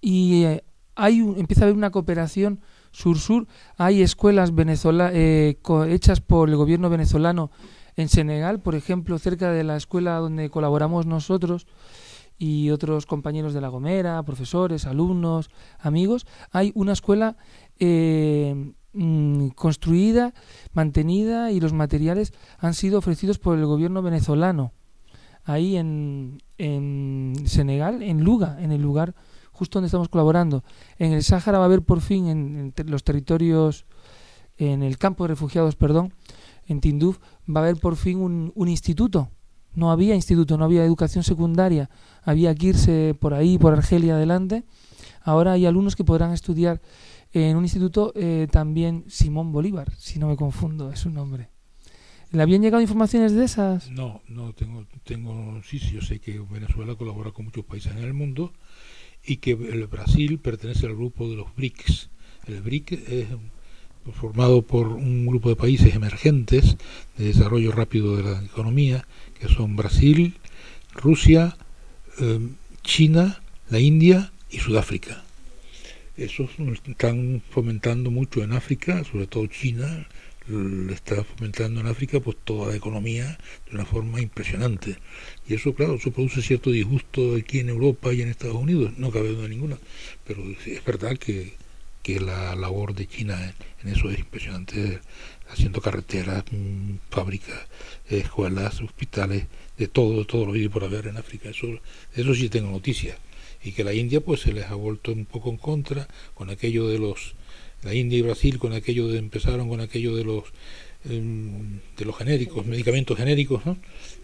Y eh, hay un- empieza a haber una cooperación sur-sur. Hay escuelas venezola eh, hechas por el gobierno venezolano en Senegal, por ejemplo, cerca de la escuela donde colaboramos nosotros y otros compañeros de La Gomera, profesores, alumnos, amigos, hay una escuela eh, mm, construida, mantenida y los materiales han sido ofrecidos por el gobierno venezolano. Ahí en, en Senegal, en Luga, en el lugar justo donde estamos colaborando. En el Sáhara va a haber por fin en, los territorios, en el campo de refugiados, perdón, en Tinduf, va a haber por fin un, un instituto. No había instituto, no había educación secundaria, había que irse por ahí, por Argelia adelante. Ahora hay alumnos que podrán estudiar en un instituto eh, también Simón Bolívar, si no me confundo, es su nombre. ¿Le habían llegado informaciones de esas? No, no tengo, tengo, sí, sí, yo sé que Venezuela colabora con muchos países en el mundo y que el Brasil pertenece al grupo de los BRICS. El BRIC es formado por un grupo de países emergentes de desarrollo rápido de la economía, que son Brasil, Rusia, eh, China, la India y Sudáfrica. Esos están fomentando mucho en África, sobre todo China, está fomentando en África pues toda la economía de una forma impresionante. Y eso claro eso produce cierto disgusto aquí en Europa y en Estados Unidos no cabe duda ninguna. Pero es verdad que, que la labor de China en eso es impresionante haciendo carreteras mm, fábricas escuelas hospitales de todo de todo lo que hay por haber en África eso eso sí tengo noticias y que la India pues se les ha vuelto un poco en contra con aquello de los la India y Brasil con aquello de empezaron con aquello de los em, de los genéricos medicamentos genéricos ¿no?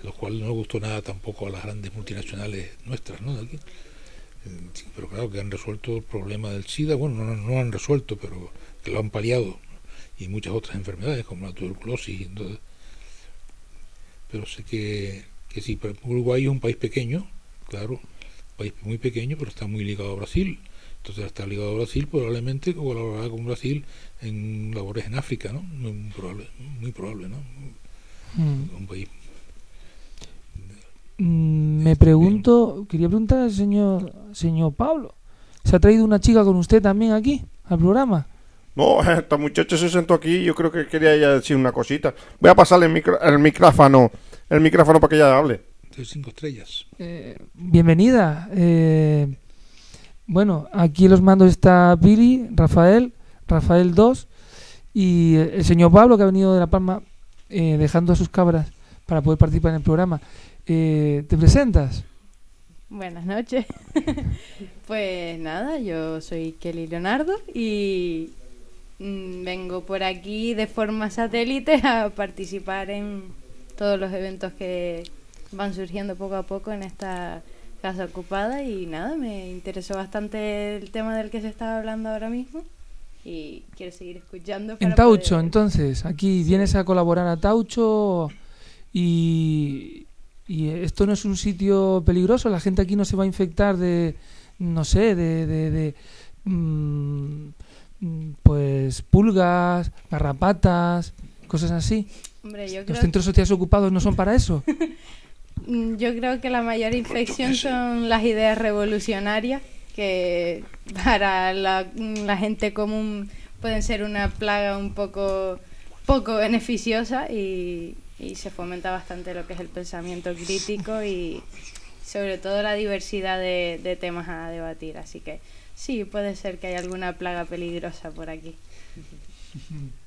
los cuales no gustó nada tampoco a las grandes multinacionales nuestras ¿no? Eh, pero claro que han resuelto el problema del SIDA bueno no, no, no han resuelto pero que lo han paliado. Y muchas otras enfermedades como la tuberculosis entonces, pero sé que, que sí Uruguay es un país pequeño claro un país muy pequeño pero está muy ligado a Brasil entonces está ligado a Brasil, probablemente colaborará con Brasil en labores en África, ¿no? Muy probable, muy probable ¿no? Mm. Un país. Mm, Me pregunto, quería preguntar al señor, señor Pablo, ¿se ha traído una chica con usted también aquí, al programa? No, esta muchacha se sentó aquí yo creo que quería ella decir una cosita. Voy a pasarle el, micro- el micrófono, el micrófono para que ella hable. De cinco estrellas. Eh, bienvenida. eh, bueno, aquí en los mandos está Billy, Rafael, Rafael 2 y el señor Pablo que ha venido de La Palma eh, dejando a sus cabras para poder participar en el programa. Eh, ¿Te presentas? Buenas noches. pues nada, yo soy Kelly Leonardo y vengo por aquí de forma satélite a participar en todos los eventos que van surgiendo poco a poco en esta casa ocupada y nada, me interesó bastante el tema del que se estaba hablando ahora mismo y quiero seguir escuchando. En Taucho, poder- entonces, aquí vienes a colaborar a Taucho y, y esto no es un sitio peligroso, la gente aquí no se va a infectar de, no sé, de, de, de, mm, mm, pues pulgas, garrapatas, cosas así. Hombre, yo Los creo, centros sociales ocupados no son para eso. mm, yo creo que la mayor infección son las ideas revolucionarias que para la, mm, la gente común pueden ser una plaga un poco poco beneficiosa y, y se fomenta bastante lo que es el pensamiento crítico y sobre todo la diversidad de, de temas a debatir. Así que sí, puede ser que haya alguna plaga peligrosa por aquí.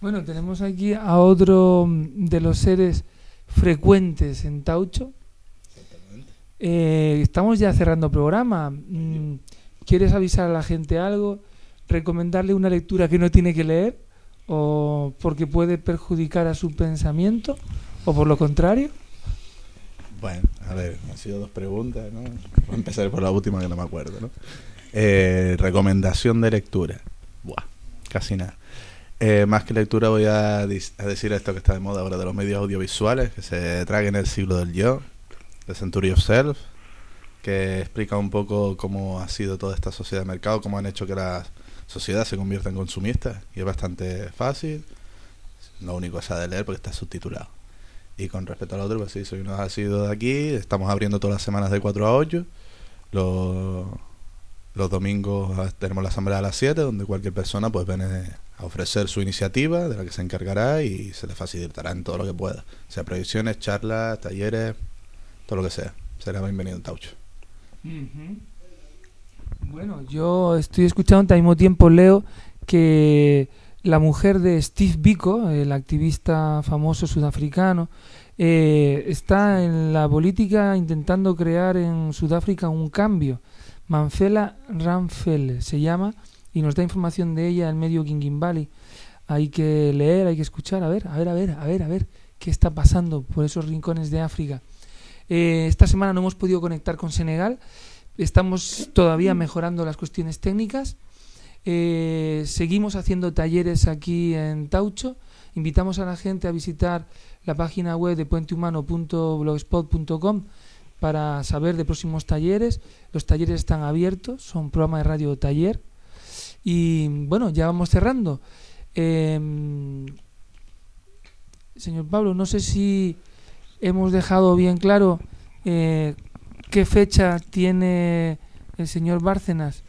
Bueno, tenemos aquí a otro de los seres frecuentes en Taucho. Eh, estamos ya cerrando programa. Mm, ¿Quieres avisar a la gente algo? ¿Recomendarle una lectura que no tiene que leer? ¿O porque puede perjudicar a su pensamiento? ¿O por lo contrario? Bueno, a ver, han sido dos preguntas, ¿no? Voy a empezar por la última que no me acuerdo, ¿no? Eh, recomendación de lectura. Buah, casi nada. Eh, más que lectura voy a, decir esto que está de moda ahora de los medios audiovisuales, que se traguen el siglo del yo, de Century of Self, que explica un poco cómo ha sido toda esta sociedad de mercado, cómo han hecho que la sociedad se convierta en consumista, y es bastante fácil. Lo único es de leer porque está subtitulado. Y con respecto al otro, pues sí, soy uno ha sido de aquí. Estamos abriendo todas las semanas de 4 a 8. Los, los domingos tenemos la asamblea a las 7, donde cualquier persona pues viene a ofrecer su iniciativa, de la que se encargará y se le facilitará en todo lo que pueda. Sea proyecciones, charlas, talleres, todo lo que sea. Será bienvenido en Taucho. Bueno, yo estoy escuchando al mismo tiempo, leo que la mujer de Steve Biko, el activista famoso sudafricano, eh, está en la política intentando crear en Sudáfrica un cambio. Manfela Ramphele se llama y nos da información de ella en medio Valley. Hay que leer, hay que escuchar, a ver, a ver, a ver, a ver, a ver qué está pasando por esos rincones de África. Eh, esta semana no hemos podido conectar con Senegal, estamos todavía mejorando las cuestiones técnicas. Eh, seguimos haciendo talleres aquí en Taucho. Invitamos a la gente a visitar la página web de puentehumano.blogspot.com para saber de próximos talleres. Los talleres están abiertos, son programa de radio taller. Y bueno, ya vamos cerrando. Em, señor Pablo, no sé si hemos dejado bien claro eh, qué fecha tiene el señor Bárcenas.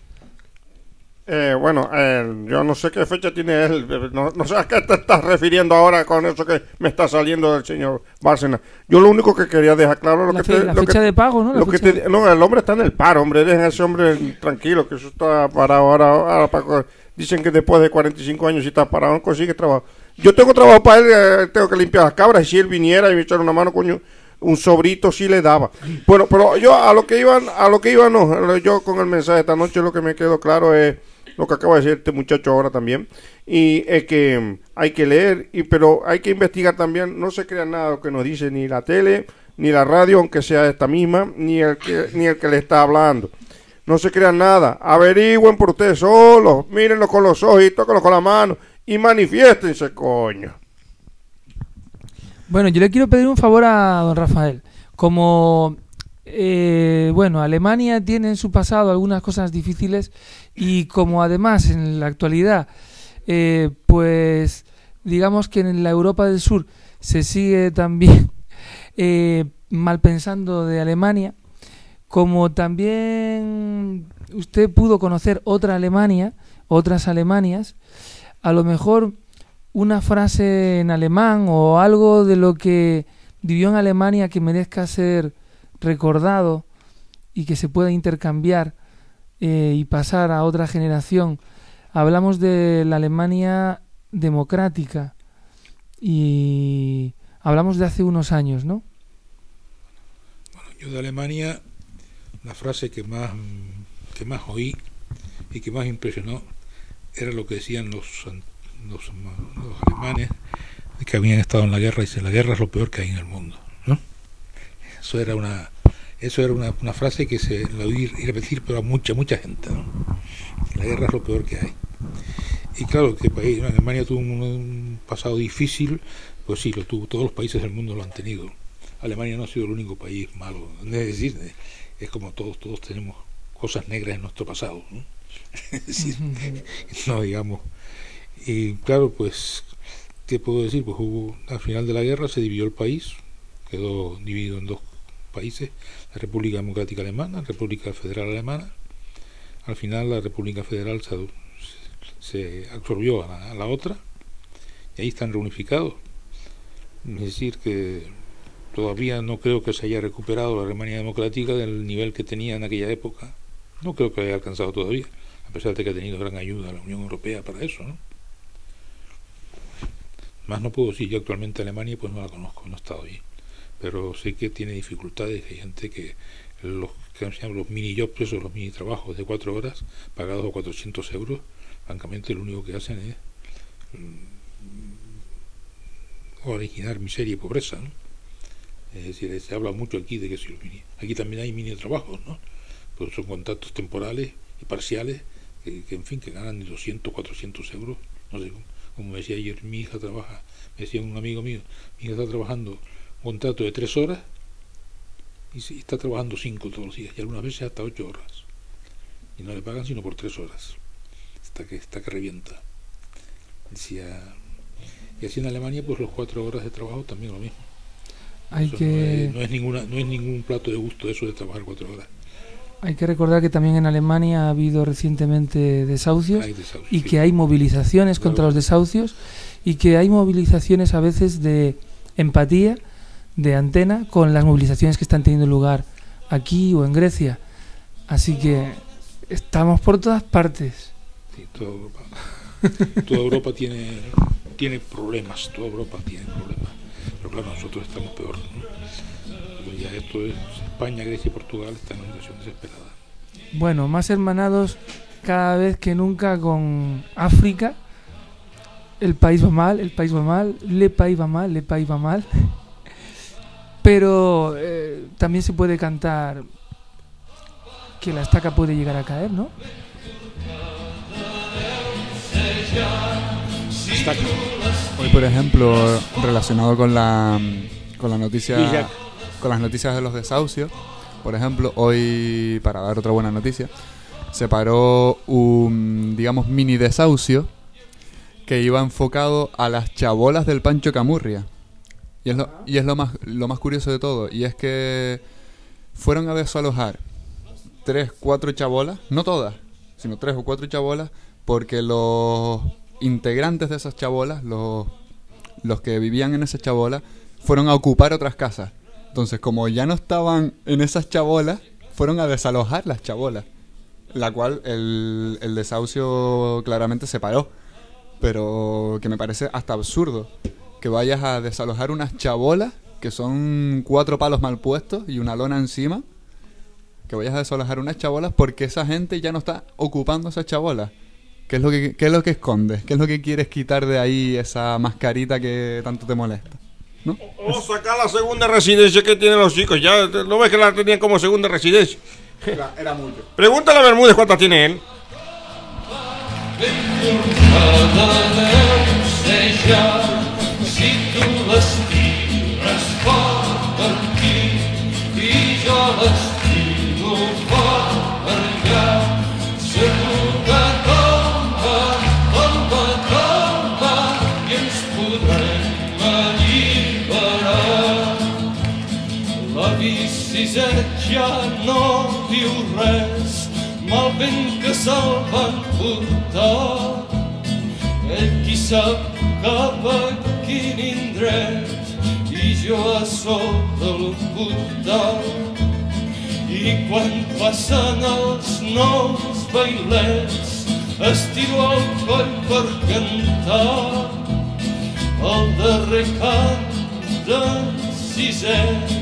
Eh, bueno, eh, yo no sé qué fecha tiene él. No, no sé a qué te estás refiriendo ahora con eso que me está saliendo del señor Bárcenas. Yo lo único que quería dejar claro lo La, que fe- te- la lo fecha que- de pago, ¿no? Lo que te- no, el hombre está en el paro, hombre. Dejen a ese hombre tranquilo, que eso está parado ahora. ahora para co- dicen que después de 45 años, si está parado, no consigue trabajo. Yo tengo trabajo para él, eh, tengo que limpiar las cabras. Y si él viniera y me echara una mano, coño, un sobrito sí le daba. Bueno, pero yo a lo que iban, a lo que iba, no. Yo con el mensaje esta noche lo que me quedó claro es lo que acaba de decir este muchacho ahora también. Y es que mm, hay que leer, y pero hay que investigar también. No se crea nada que nos dice ni la tele, ni la radio, aunque sea esta misma, ni el que, ni el que le está hablando. No se crean nada. Averigüen por ustedes solos. Mírenlo con los ojos y tóquenlo con la mano. Y manifiéstense, coño. Bueno, yo le quiero pedir un favor a don Rafael. Como, eh, bueno, Alemania tiene en su pasado algunas cosas difíciles y como además en la actualidad, eh, pues digamos que en la Europa del Sur se sigue también eh, mal pensando de Alemania, como también usted pudo conocer otra Alemania, otras Alemanias, a lo mejor una frase en alemán o algo de lo que vivió en Alemania que merezca ser recordado y que se pueda intercambiar eh, y pasar a otra generación. Hablamos de la Alemania democrática y hablamos de hace unos años, ¿no? Yo de Alemania, la frase que más, que más oí y que más impresionó era lo que decían los, los, los alemanes que habían estado en la guerra. Dicen, la guerra es lo peor que hay en el mundo. ¿no? Eso era una eso era una, una frase que se la oí repetir pero a mucha, mucha gente. ¿no? La guerra es lo peor que hay. Y claro, que país, Alemania tuvo un, un pasado difícil, pues sí, lo tuvo, todos los países del mundo lo han tenido. Alemania no ha sido el único país malo. Es decir, es como todos, todos tenemos cosas negras en nuestro pasado. ¿no? Es decir, no digamos. Y claro, pues, ¿qué puedo decir? Pues hubo, al final de la guerra se dividió el país, quedó dividido en dos países, la República Democrática Alemana, la República Federal Alemana. Al final la República Federal se, absorbió a la, a la otra y ahí están reunificados. Es decir, que todavía no creo que se haya recuperado la Alemania democrática del nivel que tenía en aquella época. No creo que haya alcanzado todavía, a pesar de que ha tenido gran ayuda la Unión Europea para eso. ¿no? Más no puedo decir, yo actualmente Alemania pues no la conozco, no he estado allí. Pero sé que tiene dificultades, hay gente que los que se llaman los mini jobs, esos, los mini trabajos de cuatro horas, pagados a 400 euros, francamente lo único que hacen es mm, originar miseria y pobreza. ¿no? Es decir, se habla mucho aquí de que si los mini, aquí también hay mini trabajos, ¿no? Pues son contratos temporales y parciales que, en fin, que ganan de 200, 400 euros. No sé, como, como decía ayer, mi hija trabaja, me decía un amigo mío, mi hija está trabajando contrato de tres horas y está trabajando cinco todos los días y algunas veces hasta ocho horas. Y no le pagan sino por tres horas. Hasta que, hasta que revienta. Decía, y así en Alemania, pues los cuatro horas de trabajo también lo mismo. Hay Eso no, que, es, no es ninguna, no es ningún plato de gusto eso de trabajar cuatro horas. hay que recordar que también en Alemania ha habido recientemente desahucios y sí. que hay movilizaciones Claro. contra los desahucios y que hay movilizaciones a veces de empatía, de antena, con las movilizaciones que están teniendo lugar aquí o en Grecia. Así que estamos por todas partes. Sí, toda Europa, toda Europa tiene, tiene problemas, toda Europa tiene problemas. Pero claro, nosotros estamos peor. ¿no? Ya esto es España, Grecia y Portugal están en una situación desesperada. Bueno, más hermanados cada vez que nunca con África. El país va mal, el país va mal, le país va mal, le país va mal. Pero eh, también se puede cantar que la estaca puede llegar a caer, ¿no? Hoy, por ejemplo, relacionado con la, con la noticia, con las noticias de los desahucios, por ejemplo, hoy, para dar otra buena noticia, se paró un, digamos, mini desahucio que iba enfocado a las chabolas del Pancho Camurria. Y es lo, y es lo más, lo más curioso de todo, y es que fueron a desalojar tres, cuatro chabolas, no todas, sino tres o cuatro chabolas, porque los integrantes de esas chabolas, los, los que vivían en esas chabolas, fueron a ocupar otras casas. Entonces, como ya no estaban en esas chabolas, fueron a desalojar las chabolas. La cual el, el desahucio claramente se paró. Pero que me parece hasta absurdo que vayas a desalojar unas chabolas que son cuatro palos mal puestos y una lona encima. Que vayas a desalojar unas chabolas porque esa gente ya no está ocupando esas chabolas. ¿Qué es lo que, qué es lo que escondes? ¿Qué es lo que quieres quitar de ahí esa mascarita que tanto te molesta? ¿No? O sacar la segunda residencia que tienen los chicos. Ya no ves que la tenían como segunda residencia. Era, era mucho. Pregúntale a Bermúdez cuántas tiene él. Si tu les tires fort per aquí i jo les tiro fort per allà, segur que tomba, tomba, tomba i ens podrem alliberar. La bici ja no diu res, mal vent que se'l van portar. Ell qui sap cap a quin indret i jo a sota l'hospital. i quan passen els nous bailets estiro el coll per cantar. El darrer cant de sisets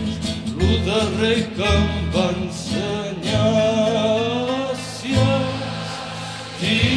el darrer que em va ensenyar. Si és